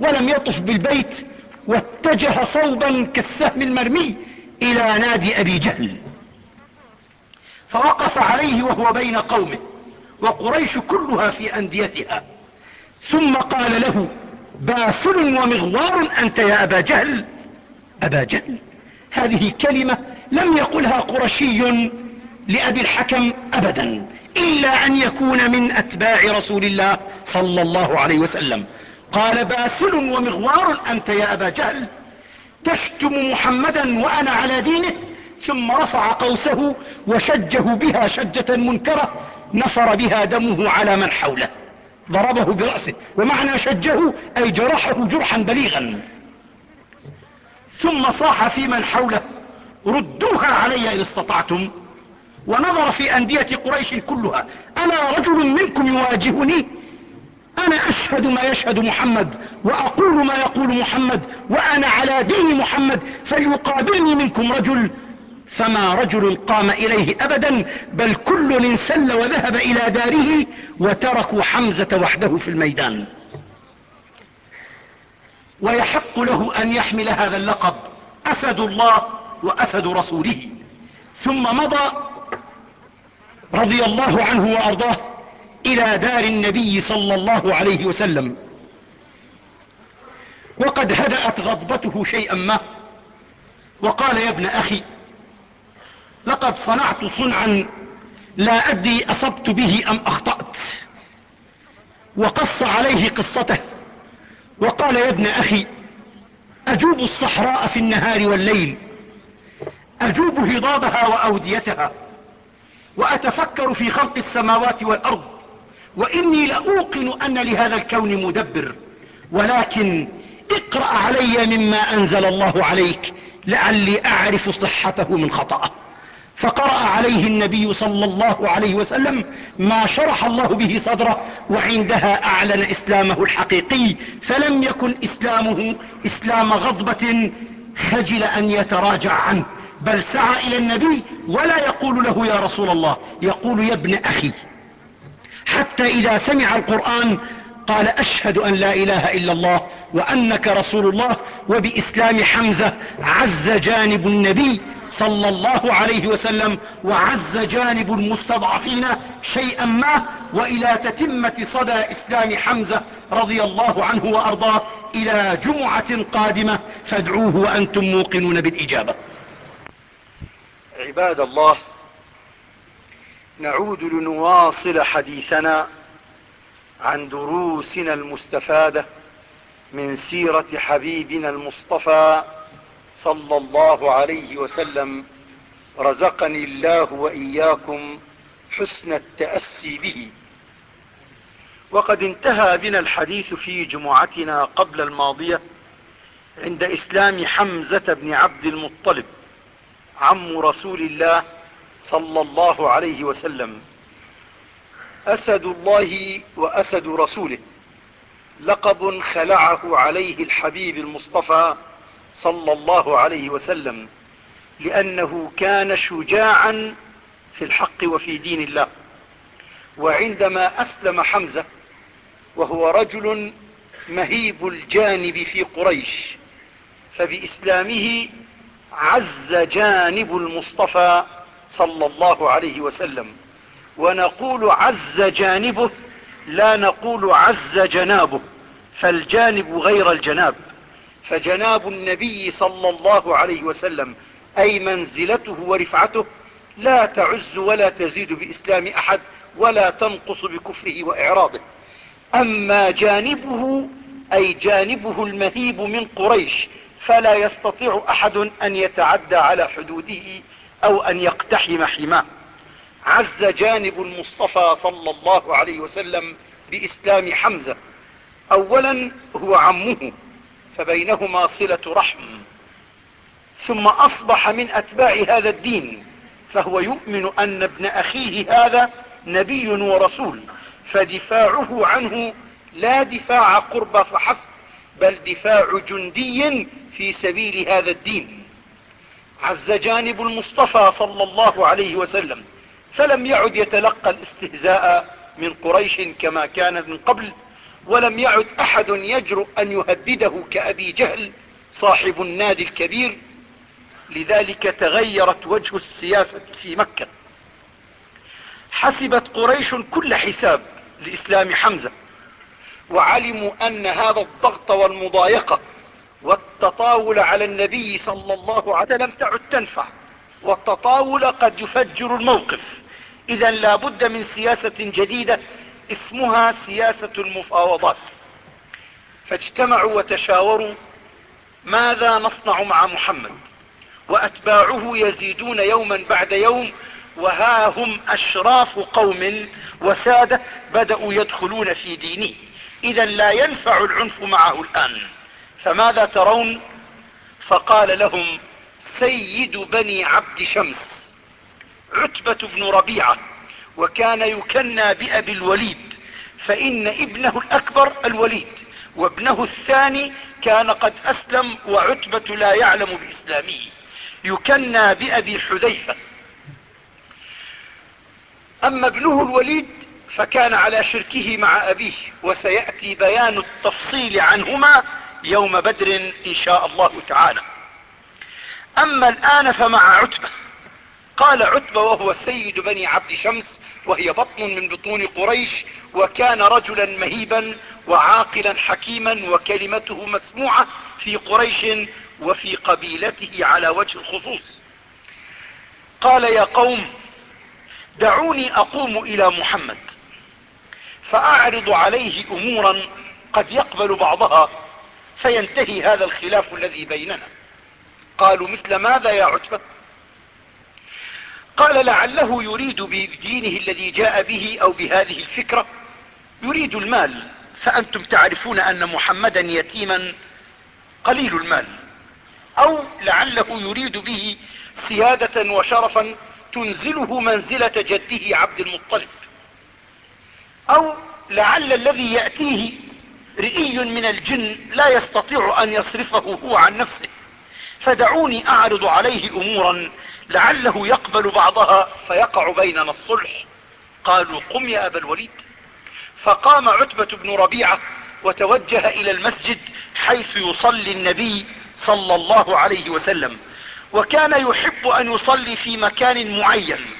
ولم يطف بالبيت واتجه صوبا كالسهم المرمي إلى نادي أبي جهل. فوقف عليه وهو بين قومه وقريش كلها في أنديتها. ثم قال له باسل ومغوار أنت يا أبا جهل. أبا جهل هذه كلمة لم يقلها قرشي لأبي الحكم أبدا إلا أن يكون من أتباع رسول الله صلى الله عليه وسلم. قال باسل ومغوار أنت يا أبا جهل تشتم محمدا وأنا على دينه ثم رفع قوسه وشجه بها شجة منكرة نفر بها دمه على من حوله. ضربه برأسه ومعنى شجه أي جرحه جرحا بليغا. ثم صاح في من حوله ردوها علي إن استطعتم. ونظر في أندية قريش كلها أنا رجل منكم يواجهني؟ أنا أشهد ما يشهد محمد وأقول ما يقول محمد وأنا على دين محمد فليقابلني منكم رجل فما رجل قام إليه أبدا بل كل انسل وذهب إلى داره وتركوا حمزة وحده في الميدان. ويحق له أن يحمل هذا اللقب أسد الله وأسد رسوله. ثم مضى رضي الله عنه وأرضاه إلى دار النبي صلى الله عليه وسلم. وقد هدأت غضبته شيئا ما. وقال يا ابن أخي لقد صنعت صنعا لا أدري أصبت به أم أخطأت. وقص عليه قصته. وقال يا ابن أخي أجوب الصحراء في النهار والليل. أجوب هضابها وأوديتها. وأتفكر في خلق السماوات والأرض. وإني لأوقن أن لهذا الكون مدبر ولكن اقرأ علي مما أنزل الله عليك لعلي أعرف صحته من خطأه. فقرأ عليه النبي صلى الله عليه وسلم ما شرح الله به صدره وعندها أعلن إسلامه الحقيقي فلم يكن إسلامه إسلام غضبة خجل أن يتراجع عنه بل سعى إلى النبي ولا يقول له يا رسول الله يقول يا ابن أخي. حتى إذا سمع القرآن قال أشهد أن لا إله إلا الله وأنك رسول الله وبإسلام حمزة عز جانب النبي صلى الله عليه وسلم وعز جانب المستضعفين شيئا ما وإلى تتمة صدى إسلام حمزة رضي الله عنه وأرضاه إلى جمعة قادمة فادعوه وأنتم موقنون بالإجابة. عباد الله نعود لنواصل حديثنا عن دروسنا المستفادة من سيرة حبيبنا المصطفى صلى الله عليه وسلم. رزقني الله وإياكم حسن التأسي به. وقد انتهى بنا الحديث في جمعتنا قبل الماضية عند إسلام حمزة بن عبد المطلب عم رسول الله صلى الله عليه وسلم. أسد الله وأسد رسوله. لقب خلعه عليه الحبيب المصطفى صلى الله عليه وسلم لأنه كان شجاعا في الحق وفي دين الله. وعندما أسلم حمزة وهو رجل مهيب الجانب في قريش فبإسلامه عز جانب المصطفى صلى الله عليه وسلم. ونقول عز جانبه لا نقول عز جنابه. فالجانب غير الجناب. فجناب النبي صلى الله عليه وسلم أي منزلته ورفعته لا تعز ولا تزيد بإسلام أحد ولا تنقص بكفره وإعراضه. أما جانبه أي جانبه المهيب من قريش فلا يستطيع أحد أن يتعدى على حدوده أو أن يقتحم حماه عز جانب المصطفى صلى الله عليه وسلم بإسلام حمزة. أولا هو عمه فبينهما صلة رحم. ثم أصبح من أتباع هذا الدين فهو يؤمن أن ابن أخيه هذا نبي ورسول فدفاعه عنه لا دفاع قرب فحسب بل دفاع جندي في سبيل هذا الدين. عز جانب المصطفى صلى الله عليه وسلم فلم يعد يتلقى الاستهزاء من قريش كما كان من قبل ولم يعد أحد يجرؤ أن يهدده كأبي جهل صاحب النادي الكبير. لذلك تغيرت وجه السياسة في مكة. حسبت قريش كل حساب لإسلام حمزة وعلموا أن هذا الضغط والمضايقة والتطاول على النبي صلى الله عليه وسلم تعد تنفع. والتطاول قد يفجر الموقف. إذا لا بد من سياسة جديدة اسمها سياسة المفاوضات. فاجتمعوا وتشاوروا ماذا نصنع مع محمد. وأتباعه يزيدون يوما بعد يوم وها هم أشراف قوم وسادة بدأوا يدخلون في دينه. إذا لا ينفع العنف معه الآن. فماذا ترون؟ فقال لهم سيد بني عبد شمس عتبة بن ربيعة وكان يكنى بأبي الوليد فإن ابنه الأكبر الوليد وابنه الثاني كان قد أسلم وعتبة لا يعلم بإسلامه يكنى بأبي حذيفة. أما ابنه الوليد فكان على شركه مع أبيه وسيأتي بيان التفصيل عنهما يوم بدر إن شاء الله تعالى. أما الآن فمع عتبة. قال عتبة وهو سيد بني عبد شمس وهي بطن من بطون قريش وكان رجلا مهيبا وعاقلا حكيما وكلمته مسموعة في قريش وفي قبيلته على وجه الخصوص. قال يا قوم دعوني أقوم إلى محمد فأعرض عليه أمورا قد يقبل بعضها فينتهي هذا الخلاف الذي بيننا. قالوا مثل ماذا يا عتبة؟ قال لعله يريد بدينه الذي جاء به أو بهذه الفكرة. يريد المال. فأنتم تعرفون أن محمدا يتيما قليل المال. أو لعله يريد به سيادة وشرفا تنزله منزلة جده عبد المطلب. أو لعل الذي يأتيه رئي من الجن لا يستطيع أن يصرفه هو عن نفسه. فدعوني أعرض عليه أمورا لعله يقبل بعضها فيقع بيننا الصلح. قالوا قم يا أبا الوليد. فقام عتبة بن ربيعة وتوجه إلى المسجد حيث يصلي النبي صلى الله عليه وسلم. وكان يحب أن يصلي في مكان معين.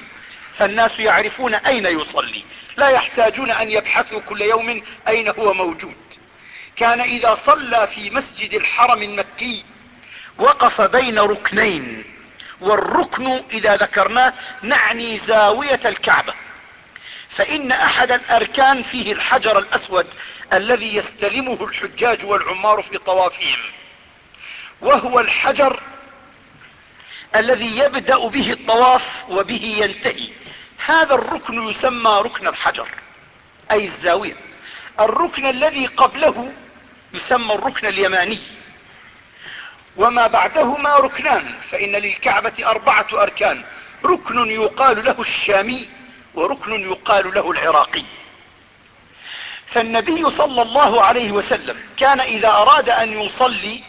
فالناس يعرفون أين يصلي. لا يحتاجون أن يبحثوا كل يوم أين هو موجود. كان إذا صلى في مسجد الحرم المكي وقف بين ركنين والركن إذا ذكرناه نعني زاوية الكعبة. فإن أحد الأركان فيه الحجر الأسود الذي يستلمه الحجاج والعمار في طوافهم وهو الحجر الذي يبدأ به الطواف وبه ينتهي. هذا الركن يسمى ركن الحجر أي الزاوية. الركن الذي قبله يسمى الركن اليماني. وما بعدهما ركنان فإن للكعبة أربعة أركان. ركن يقال له الشامي وركن يقال له العراقي. فالنبي صلى الله عليه وسلم كان إذا أراد أن يصلي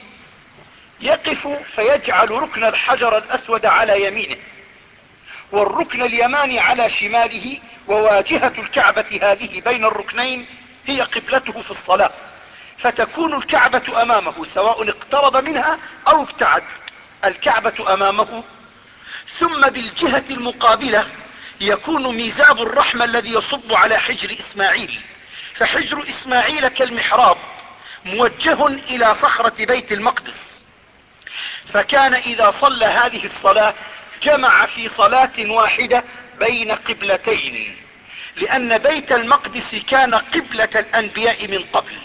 يقف فيجعل ركن الحجر الأسود على يمينه والركن اليماني على شماله وواجهة الكعبة هذه بين الركنين هي قبلته في الصلاة فتكون الكعبة أمامه سواء اقترب منها أو ابتعد الكعبة أمامه. ثم بالجهة المقابلة يكون ميزاب الرحمة الذي يصب على حجر إسماعيل فحجر إسماعيل كالمحراب موجه إلى صخرة بيت المقدس. فكان إذا صلى هذه الصلاة جمع في صلاة واحدة بين قبلتين لأن بيت المقدس كان قبلة الأنبياء من قبل.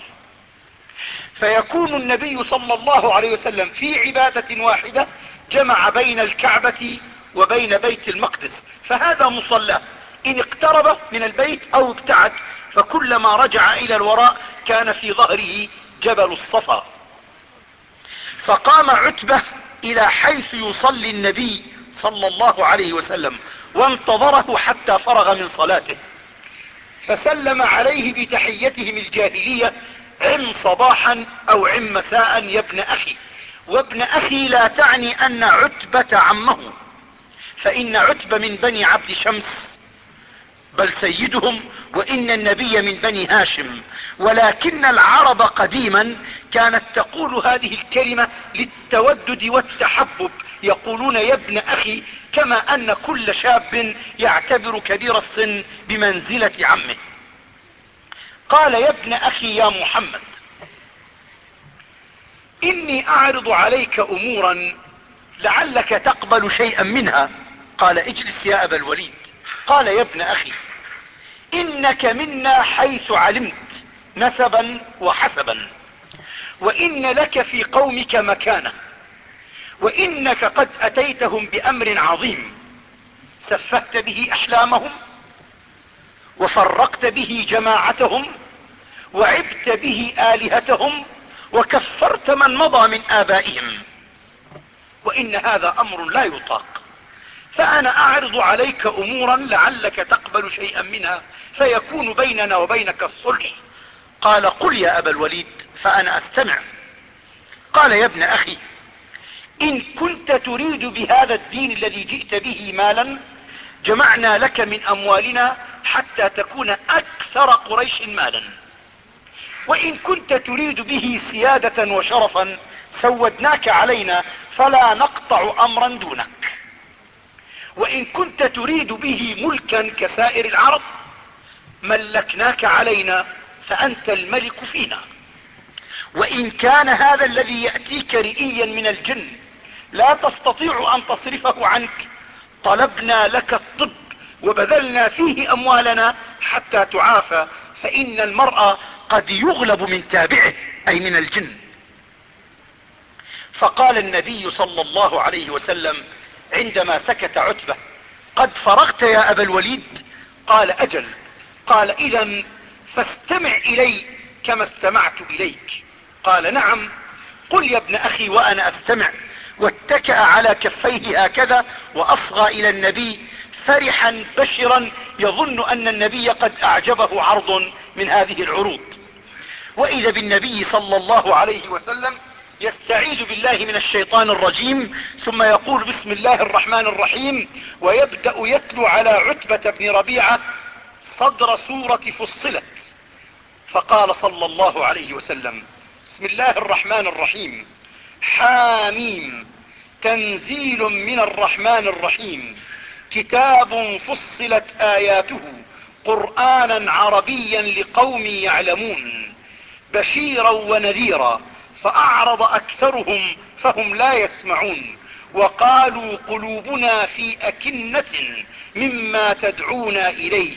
فيكون النبي صلى الله عليه وسلم في عبادة واحدة جمع بين الكعبة وبين بيت المقدس. فهذا مصلى إن اقترب من البيت أو ابتعد فكلما رجع إلى الوراء كان في ظهره جبل الصفا. فقام عتبة إلى حيث يصلي النبي صلى الله عليه وسلم وانتظره حتى فرغ من صلاته. فسلم عليه بتحيتهم الجاهلية عم صباحا أو عم مساء يا ابن أخي وابن أخي لا تعني أن عتبة عمه فإن عتبة من بني عبد شمس بل سيدهم وإن النبي من بني هاشم. ولكن العرب قديما كانت تقول هذه الكلمة للتودد والتحبب. يقولون يا ابن أخي كما أن كل شاب يعتبر كبير السن بمنزلة عمه. قال يا ابن أخي يا محمد إني أعرض عليك امورا لعلك تقبل شيئا منها. قال اجلس يا أبا الوليد. قال يا ابن أخي إنك منا حيث علمت نسبا وحسبا. وإن لك في قومك مكانة وإنك قد أتيتهم بأمر عظيم. سفهت به أحلامهم وفرقت به جماعتهم وعبت به آلهتهم وكفرت من مضى من آبائهم. وإن هذا أمر لا يطاق. فأنا أعرض عليك امورا لعلك تقبل شيئا منها فيكون بيننا وبينك الصلح. قال قل يا أبا الوليد فأنا أستمع. قال يا ابن أخي إن كنت تريد بهذا الدين الذي جئت به مالا جمعنا لك من أموالنا حتى تكون أكثر قريش مالا. وإن كنت تريد به سيادة وشرفا سودناك علينا فلا نقطع امرا دونك. وإن كنت تريد به ملكا كسائر العرب ملكناك علينا فأنت الملك فينا. وإن كان هذا الذي يأتيك رئيا من الجن لا تستطيع أن تصرفه عنك. طلبنا لك الطب وبذلنا فيه أموالنا حتى تعافى فإن المرأة قد يغلب من تابعه أي من الجن. فقال النبي صلى الله عليه وسلم عندما سكت عتبة قد فرغت يا أبا الوليد؟ قال أجل قال اذا فاستمع إلي كما استمعت إليك. قال نعم. قل يا ابن أخي وأنا أستمع. واتكأ على كفيه هكذا وأصغى إلى النبي فرحا بشرا يظن أن النبي قد أعجبه عرض من هذه العروض. وإذا بالنبي صلى الله عليه وسلم يستعيذ بالله من الشيطان الرجيم ثم يقول بسم الله الرحمن الرحيم. ويبدأ يتلو على عتبة بن ربيعة صدر سورة فصلت. فقال صلى الله عليه وسلم بسم الله الرحمن الرحيم. حاميم. تنزيل من الرحمن الرحيم. كتاب فصلت آياته قرآنا عربيا لقوم يعلمون. بشيرا ونذيرا. فأعرض أكثرهم فهم لا يسمعون. وقالوا قلوبنا في أكنة مما تدعونا إليه.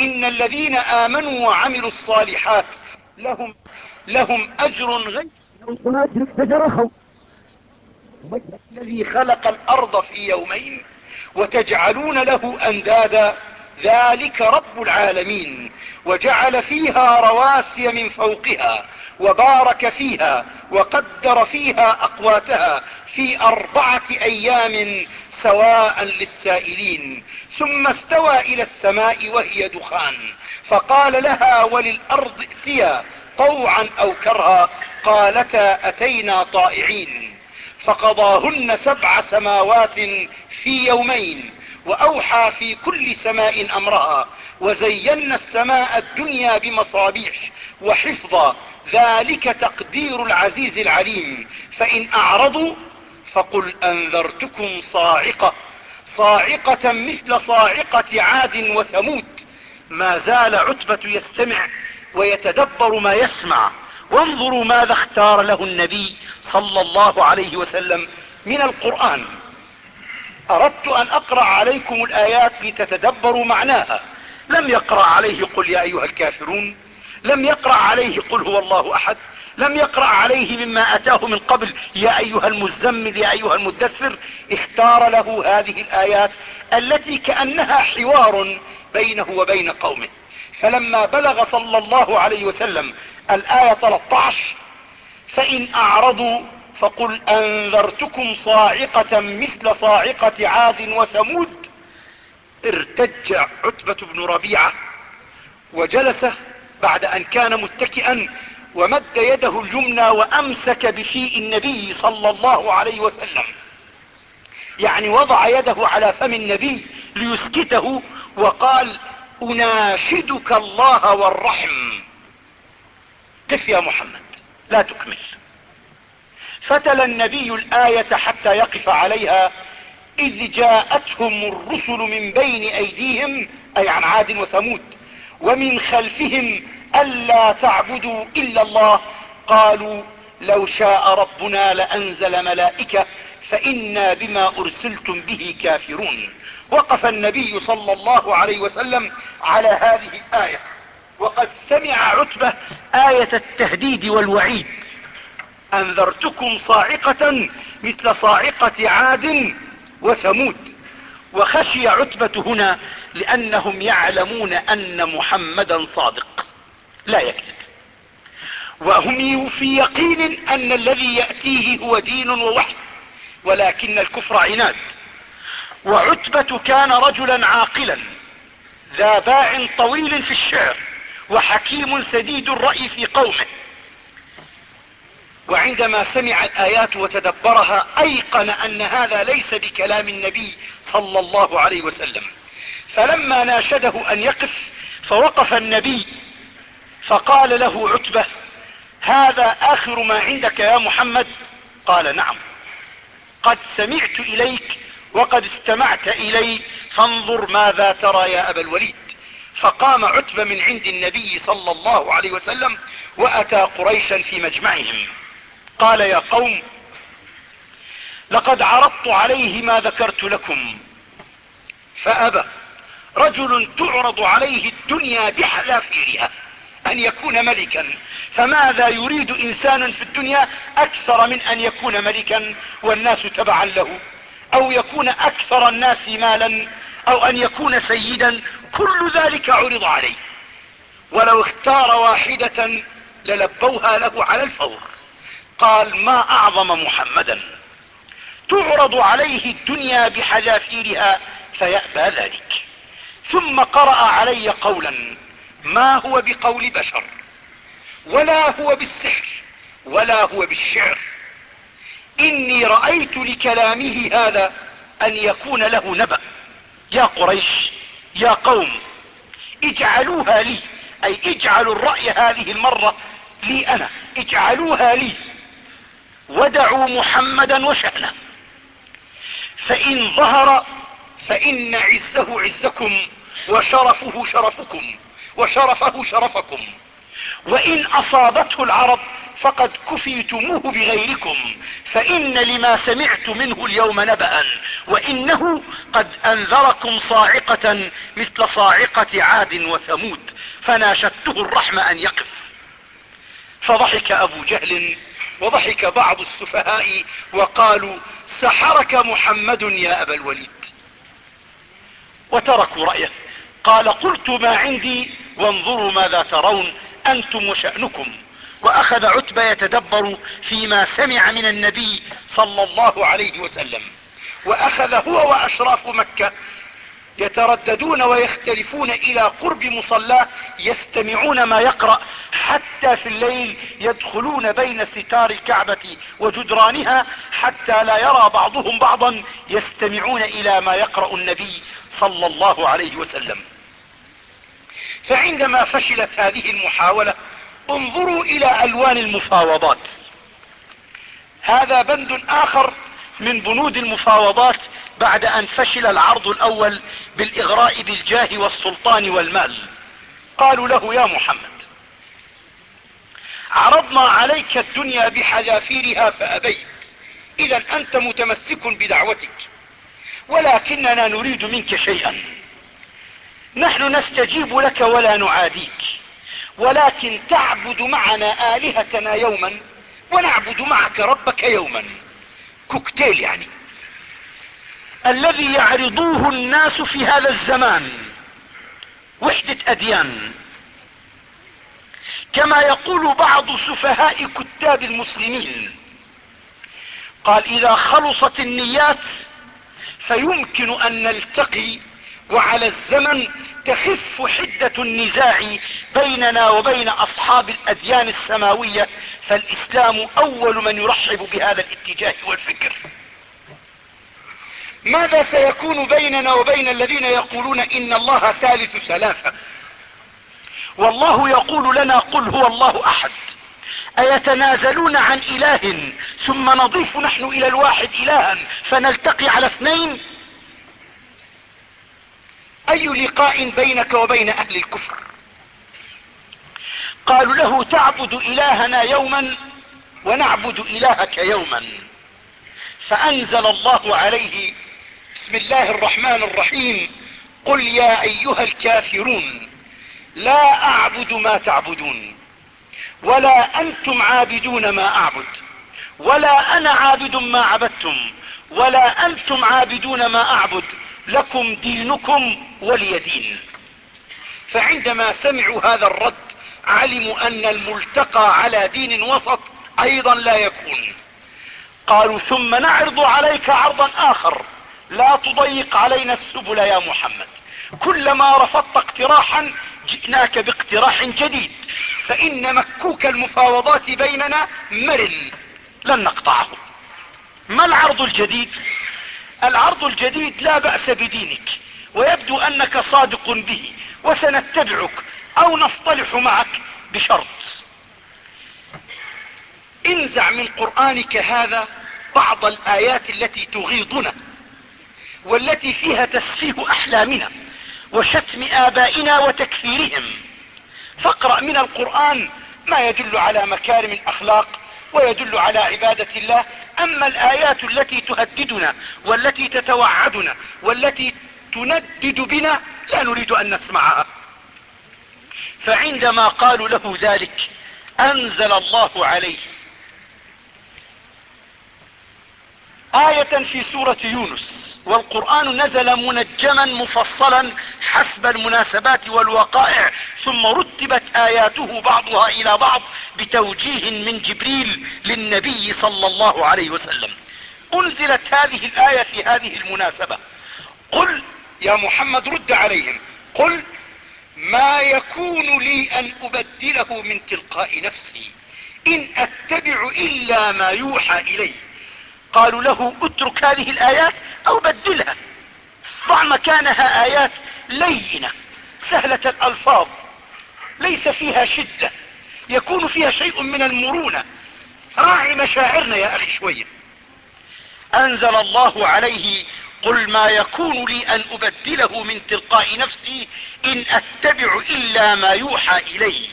إن الذين آمنوا وعملوا الصالحات لهم, لهم أجر غير الذي خلق الأرض في يومين وتجعلون له أندادا ذلك رب العالمين وجعل فيها رواسي من فوقها وبارك فيها وقدر فيها أقواتها في أربعة أيام سواء للسائلين. ثم استوى إلى السماء وهي دخان فقال لها وللأرض ائتيا طوعا أو كرها قالتا أتينا طائعين فقضاهن سبع سماوات في يومين. وأوحى في كل سماء أمرها وزينا السماء الدنيا بمصابيح وحفظا ذلك تقدير العزيز العليم. فإن أعرضوا فقل أنذرتكم صاعقة صاعقة مثل صاعقة عاد وثمود. ما زال عتبة يستمع ويتدبر ما يسمع. وانظروا ماذا اختار له النبي صلى الله عليه وسلم من القرآن. أردت أن أقرأ عليكم الآيات لتتدبروا معناها. لم يقرأ عليه قل يا أيها الكافرون. لم يقرأ عليه قل هو الله أحد. لم يقرأ عليه مما أتاه من قبل. يا أيها المزمل يا أيها المدثر. اختار له هذه الآيات التي كأنها حوار بينه وبين قومه. فلما بلغ صلى الله عليه وسلم الآية 13 فإن أعرضوا فقل أنذرتكم صاعقة مثل صاعقة عاد وثمود. ارتج عتبة بن ربيعة وجلس بعد أن كان متكئا ومد يده اليمنى وأمسك بشيء النبي صلى الله عليه وسلم. يعني وضع يده على فم النبي ليسكته وقال أناشدك الله والرحم. قف يا محمد لا تكمل. فتل النبي الآية حتى يقف عليها إذ جاءتهم الرسل من بين أيديهم أي عن عاد وثمود ومن خلفهم ألا تعبدوا إلا الله. قالوا لو شاء ربنا لأنزل ملائكة فإنا بما أرسلتم به كافرون. وقف النبي صلى الله عليه وسلم على هذه الآية. وقد سمع عتبة آية التهديد والوعيد. أنذرتكم صاعقة مثل صاعقة عاد وثمود. وخشي عتبة هنا لأنهم يعلمون أن محمدا صادق. لا يكذب. وهم في يقين أن الذي يأتيه هو دين ووحي ولكن الكفر عناد. وعتبة كان رجلا عاقلا ذا باع طويل في الشعر وحكيم سديد الرأي في قومه. وعندما سمع الآيات وتدبرها أيقن أن هذا ليس بكلام النبي صلى الله عليه وسلم. فلما ناشده أن يقف فوقف النبي فقال له عتبة هذا آخر ما عندك يا محمد؟ قال نعم. قد سمعت إليك وقد استمعت إلي فانظر ماذا ترى يا أبا الوليد. فقام عتبة من عند النبي صلى الله عليه وسلم وأتى قريشا في مجمعهم. قال يا قوم لقد عرضت عليه ما ذكرت لكم. فأبى رجل تعرض عليه الدنيا بحذافيرها أن يكون ملكا. فماذا يريد إنسان في الدنيا أكثر من أن يكون ملكا؟ والناس تبعا له. أو يكون أكثر الناس مالا؟ أو أن يكون سيدا؟ كل ذلك عرض عليه. ولو اختار واحدة للبوها له على الفور. قال ما أعظم محمدا تعرض عليه الدنيا بحذافيرها فيأبى ذلك. ثم قرأ علي قولا ما هو بقول بشر ولا هو بالسحر ولا هو بالشعر. إني رأيت لكلامه هذا أن يكون له نبأ. يا قريش يا قوم اجعلوها لي أي اجعلوا الرأي هذه المرة لي أنا اجعلوها لي. ودعوا محمدا وشأنه. فإن ظهر فإن عزه عزكم وشرفه شرفكم وشرفه شرفكم. وإن أصابته العرب فقد كفيتموه بغيركم. فإن لما سمعت منه اليوم نبأ وإنه قد أنذركم صاعقة مثل صاعقة عاد وثمود. فناشدته الرحم أن يقف. فضحك أبو جهل وضحك بعض السفهاء وقالوا سحرك محمد يا أبا الوليد. وتركوا رأيه. قال قلت ما عندي وانظروا ماذا ترون أنتم وشأنكم. وأخذ عتبة يتدبر فيما سمع من النبي صلى الله عليه وسلم. وأخذ هو وأشراف مكة يترددون ويختلفون إلى قرب مصلاه يستمعون ما يقرأ حتى في الليل يدخلون بين ستار الكعبة وجدرانها حتى لا يرى بعضهم بعضا يستمعون إلى ما يقرأ النبي صلى الله عليه وسلم. فعندما فشلت هذه المحاولة انظروا إلى ألوان المفاوضات. هذا بند آخر من بنود المفاوضات بعد أن فشل العرض الأول بالإغراء بالجاه والسلطان والمال. قالوا له يا محمد عرضنا عليك الدنيا بحذافيرها فأبيت. اذا أنت متمسك بدعوتك ولكننا نريد منك شيئا. نحن نستجيب لك ولا نعاديك ولكن تعبد معنا آلهتنا يوما ونعبد معك ربك يوما. كوكتيل يعني. الذي يعرضوه الناس في هذا الزمان. وحدة أديان. كما يقول بعض سفهاء كتاب المسلمين. قال إذا خلصت النيات فيمكن أن نلتقي وعلى الزمن تخف حدة النزاع بيننا وبين أصحاب الأديان السماوية فالإسلام أول من يرحب بهذا الاتجاه والفكر. ماذا سيكون بيننا وبين الذين يقولون إن الله ثالث ثلاثة؟ والله يقول لنا قل هو الله أحد. أيتنازلون عن إله ثم نضيف نحن إلى الواحد إلها فنلتقي على اثنين؟ أي لقاء بينك وبين أهل الكفر؟ قالوا له تعبد إلهنا يوما ونعبد إلهك يوما. فأنزل الله عليه بسم الله الرحمن الرحيم. قل يا أيها الكافرون لا أعبد ما تعبدون ولا أنتم عابدون ما أعبد ولا أنا عابد ما عبدتم ولا أنتم عابدون ما أعبد لكم دينكم ولي دين. فعندما سمعوا هذا الرد علموا أن الملتقى على دين وسط أيضا لا يكون. قالوا ثم نعرض عليك عرضا آخر. لا تضيق علينا السبل يا محمد. كلما رفضت اقتراحا جئناك باقتراح جديد. فإن مكوك المفاوضات بيننا مرن. لن نقطعه. ما العرض الجديد؟ العرض الجديد لا بأس بدينك ويبدو أنك صادق به وسنتبعك أو نصطلح معك بشرط. انزع من قرآنك هذا بعض الآيات التي تغيظنا والتي فيها تسفيه أحلامنا وشتم آبائنا وتكفيرهم. فاقرأ من القرآن ما يدل على مكارم الأخلاق ويدل على عبادة الله. أما الآيات التي تهددنا والتي تتوعدنا والتي تندد بنا لا نريد أن نسمعها. فعندما قالوا له ذلك أنزل الله عليه آية في سورة يونس. والقرآن نزل منجما مفصلا حسب المناسبات والوقائع ثم رتبت آياته بعضها إلى بعض بتوجيه من جبريل للنبي صلى الله عليه وسلم. أنزلت هذه الآية في هذه المناسبة. قل يا محمد رد عليهم. قل ما يكون لي أن أبدله من تلقاء نفسي إن أتبع إلا ما يوحى إلي. قالوا له اترك هذه الآيات أو بدلها. ضع مكانها آيات لينة سهلة الألفاظ ليس فيها شدة يكون فيها شيء من المرونة. راعي مشاعرنا يا أخي شوية. أنزل الله عليه قل ما يكون لي أن أبدله من تلقاء نفسي إن أتبع إلا ما يوحى إلي.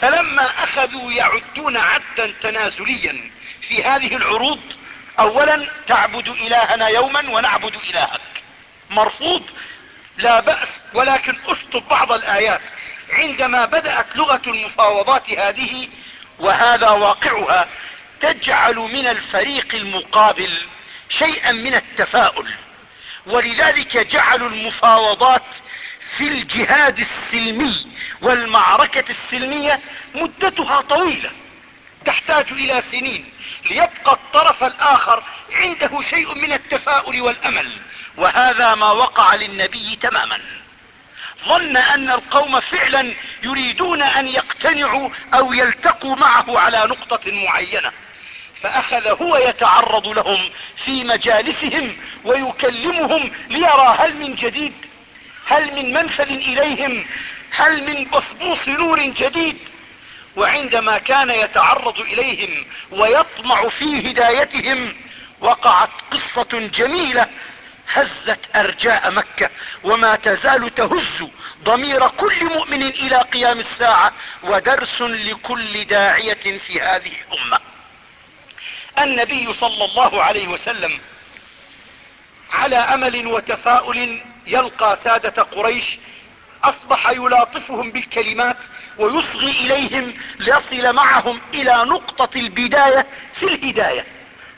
فلما أخذوا يعدون عدا تنازليا في هذه العروض أولا تعبد إلهنا يوما ونعبد إلهك. مرفوض لا بأس ولكن أشطب بعض الآيات. عندما بدأت لغة المفاوضات هذه وهذا واقعها تجعل من الفريق المقابل شيئا من التفاؤل. ولذلك جعلوا المفاوضات في الجهاد السلمي والمعركة السلمية مدتها طويلة. تحتاج إلى سنين ليبقى الطرف الآخر عنده شيء من التفاؤل والأمل وهذا ما وقع للنبي تماما. ظن أن القوم فعلا يريدون أن يقتنعوا أو يلتقوا معه على نقطة معينة فأخذ هو يتعرض لهم في مجالسهم ويكلمهم ليرى هل من جديد هل من منفذ إليهم هل من بصبوص نور جديد. وعندما كان يتعرض إليهم ويطمع في هدايتهم وقعت قصة جميلة هزت أرجاء مكة وما تزال تهز ضمير كل مؤمن إلى قيام الساعة ودرس لكل داعية في هذه الأمة. النبي صلى الله عليه وسلم على أمل وتفاؤل يلقى سادة قريش أصبح يلاطفهم بالكلمات ويصغي إليهم ليصل معهم إلى نقطة البداية في الهداية.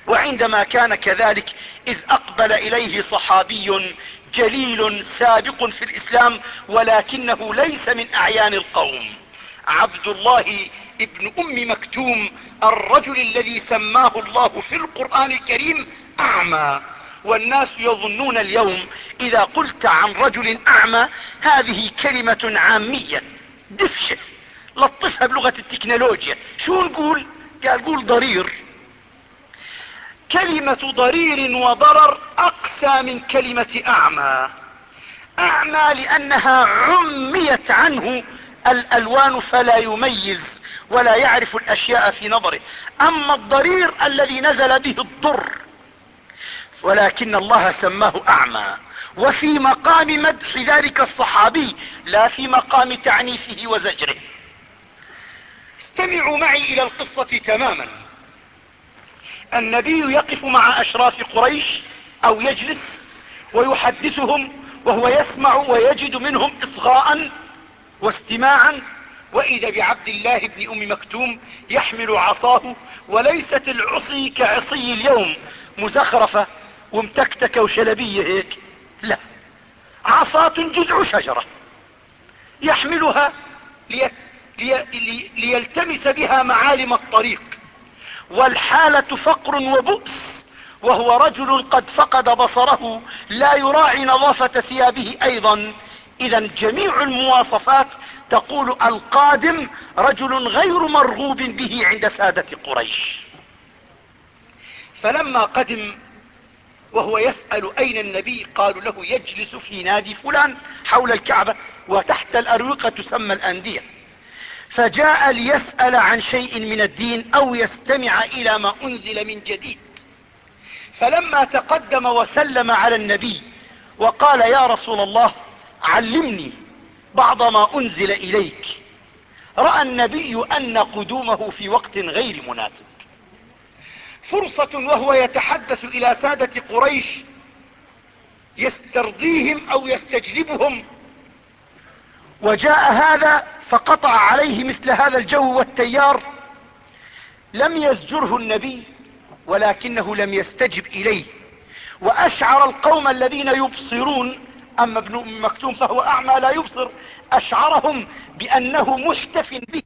وعندما كان كذلك إذ أقبل إليه صحابي جليل سابق في الإسلام ولكنه ليس من أعيان القوم. عبد الله ابن أم مكتوم الرجل الذي سماه الله في القرآن الكريم أعمى. والناس يظنون اليوم إذا قلت عن رجل أعمى هذه كلمة عامية. دفشة لطفها بلغة التكنولوجيا. شو نقول؟ قال قول ضرير. كلمة ضرير وضرر أقسى من كلمة أعمى. أعمى لأنها عميت عنه الألوان فلا يميز ولا يعرف الأشياء في نظره. أما الضرير الذي نزل به الضر ولكن الله سماه أعمى. وفي مقام مدح ذلك الصحابي لا في مقام تعنيفه وزجره. استمعوا معي إلى القصة تماما. النبي يقف مع أشراف قريش أو يجلس ويحدثهم وهو يسمع ويجد منهم اصغاء واستماعا وإذا بعبد الله بن أم مكتوم يحمل عصاه وليست العصي كعصي اليوم مزخرفة ومتكتكة وشلبية هيك. لا. عصاة جذع شجرة. يحملها لي... لي... ليلتمس بها معالم الطريق. والحالة فقر وبؤس. وهو رجل قد فقد بصره. لا يراعي نظافة ثيابه أيضا. إذا جميع المواصفات تقول القادم رجل غير مرغوب به عند سادة قريش. فلما قدم وهو يسأل أين النبي؟ قالوا له يجلس في نادي فلان حول الكعبة وتحت الأروقة تسمى الأندية. فجاء ليسأل عن شيء من الدين أو يستمع إلى ما أنزل من جديد. فلما تقدم وسلم على النبي وقال يا رسول الله علمني بعض ما أنزل إليك. رأى النبي أن قدومه في وقت غير مناسب. فرصة وهو يتحدث إلى سادة قريش يسترضيهم أو يستجلبهم. وجاء هذا فقطع عليه مثل هذا الجو والتيار. لم يزجره النبي ولكنه لم يستجب إليه. وأشعر القوم الذين يبصرون أما ابن أم مكتوم فهو أعمى لا يبصر أشعرهم بأنه محتف به.